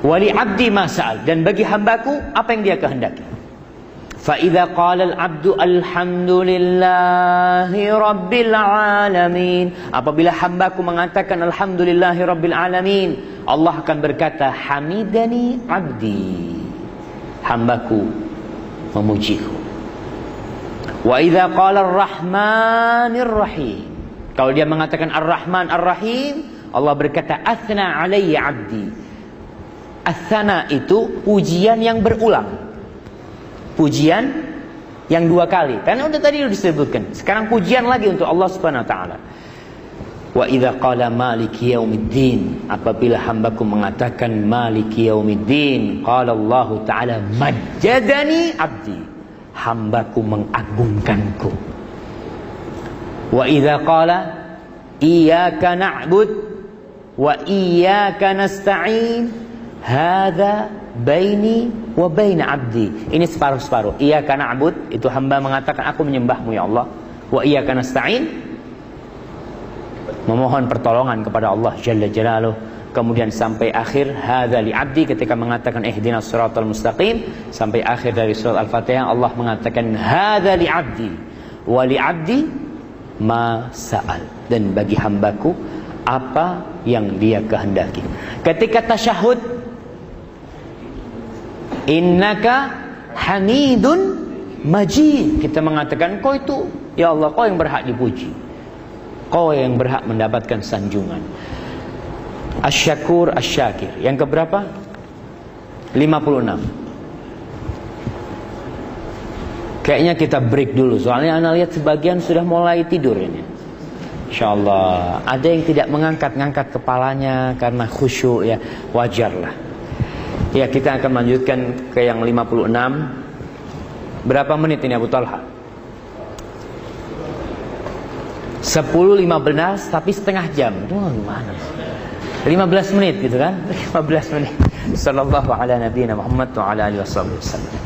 wali abdi masal dan bagi hambaku apa yang dia kehendaki فإذا قال العبد الحمد لله رب العالمين apabila hambaku mengatakan alhamdulillahi rabbil alamin Allah akan berkata hamidani abdi hambaku memujiku wa idza qala ar-rahmanir rahim kalau dia mengatakan ar-rahman ar-rahim Allah berkata athna alayya abdi athana itu pujian yang berulang pujian yang dua kali. Karena udah tadi udah disebutkan. Sekarang pujian lagi untuk Allah Subhanahu wa taala. Wa idza qala maliki yaumiddin apabila hambaku mengatakan maliki yaumiddin qala Allah taala majjadani abdi hambaku mengagungkanku wa idza qala iyyaka na'bud wa iyyaka nasta'in hadza baini wa baina abdi. Ini separuh-separuh. Iya karena abud itu hamba mengatakan aku menyembahmu ya Allah. Wa iya karena stain memohon pertolongan kepada Allah Jalla Jalaluh. Kemudian sampai akhir hadza li abdi ketika mengatakan ihdinas siratal mustaqim sampai akhir dari surat Al-Fatihah Allah mengatakan hadza li abdi wa li abdi ma sa'al dan bagi hambaku apa yang dia kehendaki. Ketika tasyahud Innaka hamidun majid. Kita mengatakan kau itu ya Allah kau yang berhak dipuji. Kau yang berhak mendapatkan sanjungan. Asyakur asyakir. Yang keberapa? 56. Kayaknya kita break dulu soalnya anda lihat sebagian sudah mulai tidur ini. Insyaallah. Ada yang tidak mengangkat-ngangkat kepalanya karena khusyuk ya. Wajarlah. Ya kita akan melanjutkan ke yang 56 Berapa menit ini Abu Talha? 10-15 tapi setengah jam. Itu gimana? 15 menit gitu kan? (laughs) 15 menit. Sallallahu ala nabiyina Muhammad wa ala alihi wasallam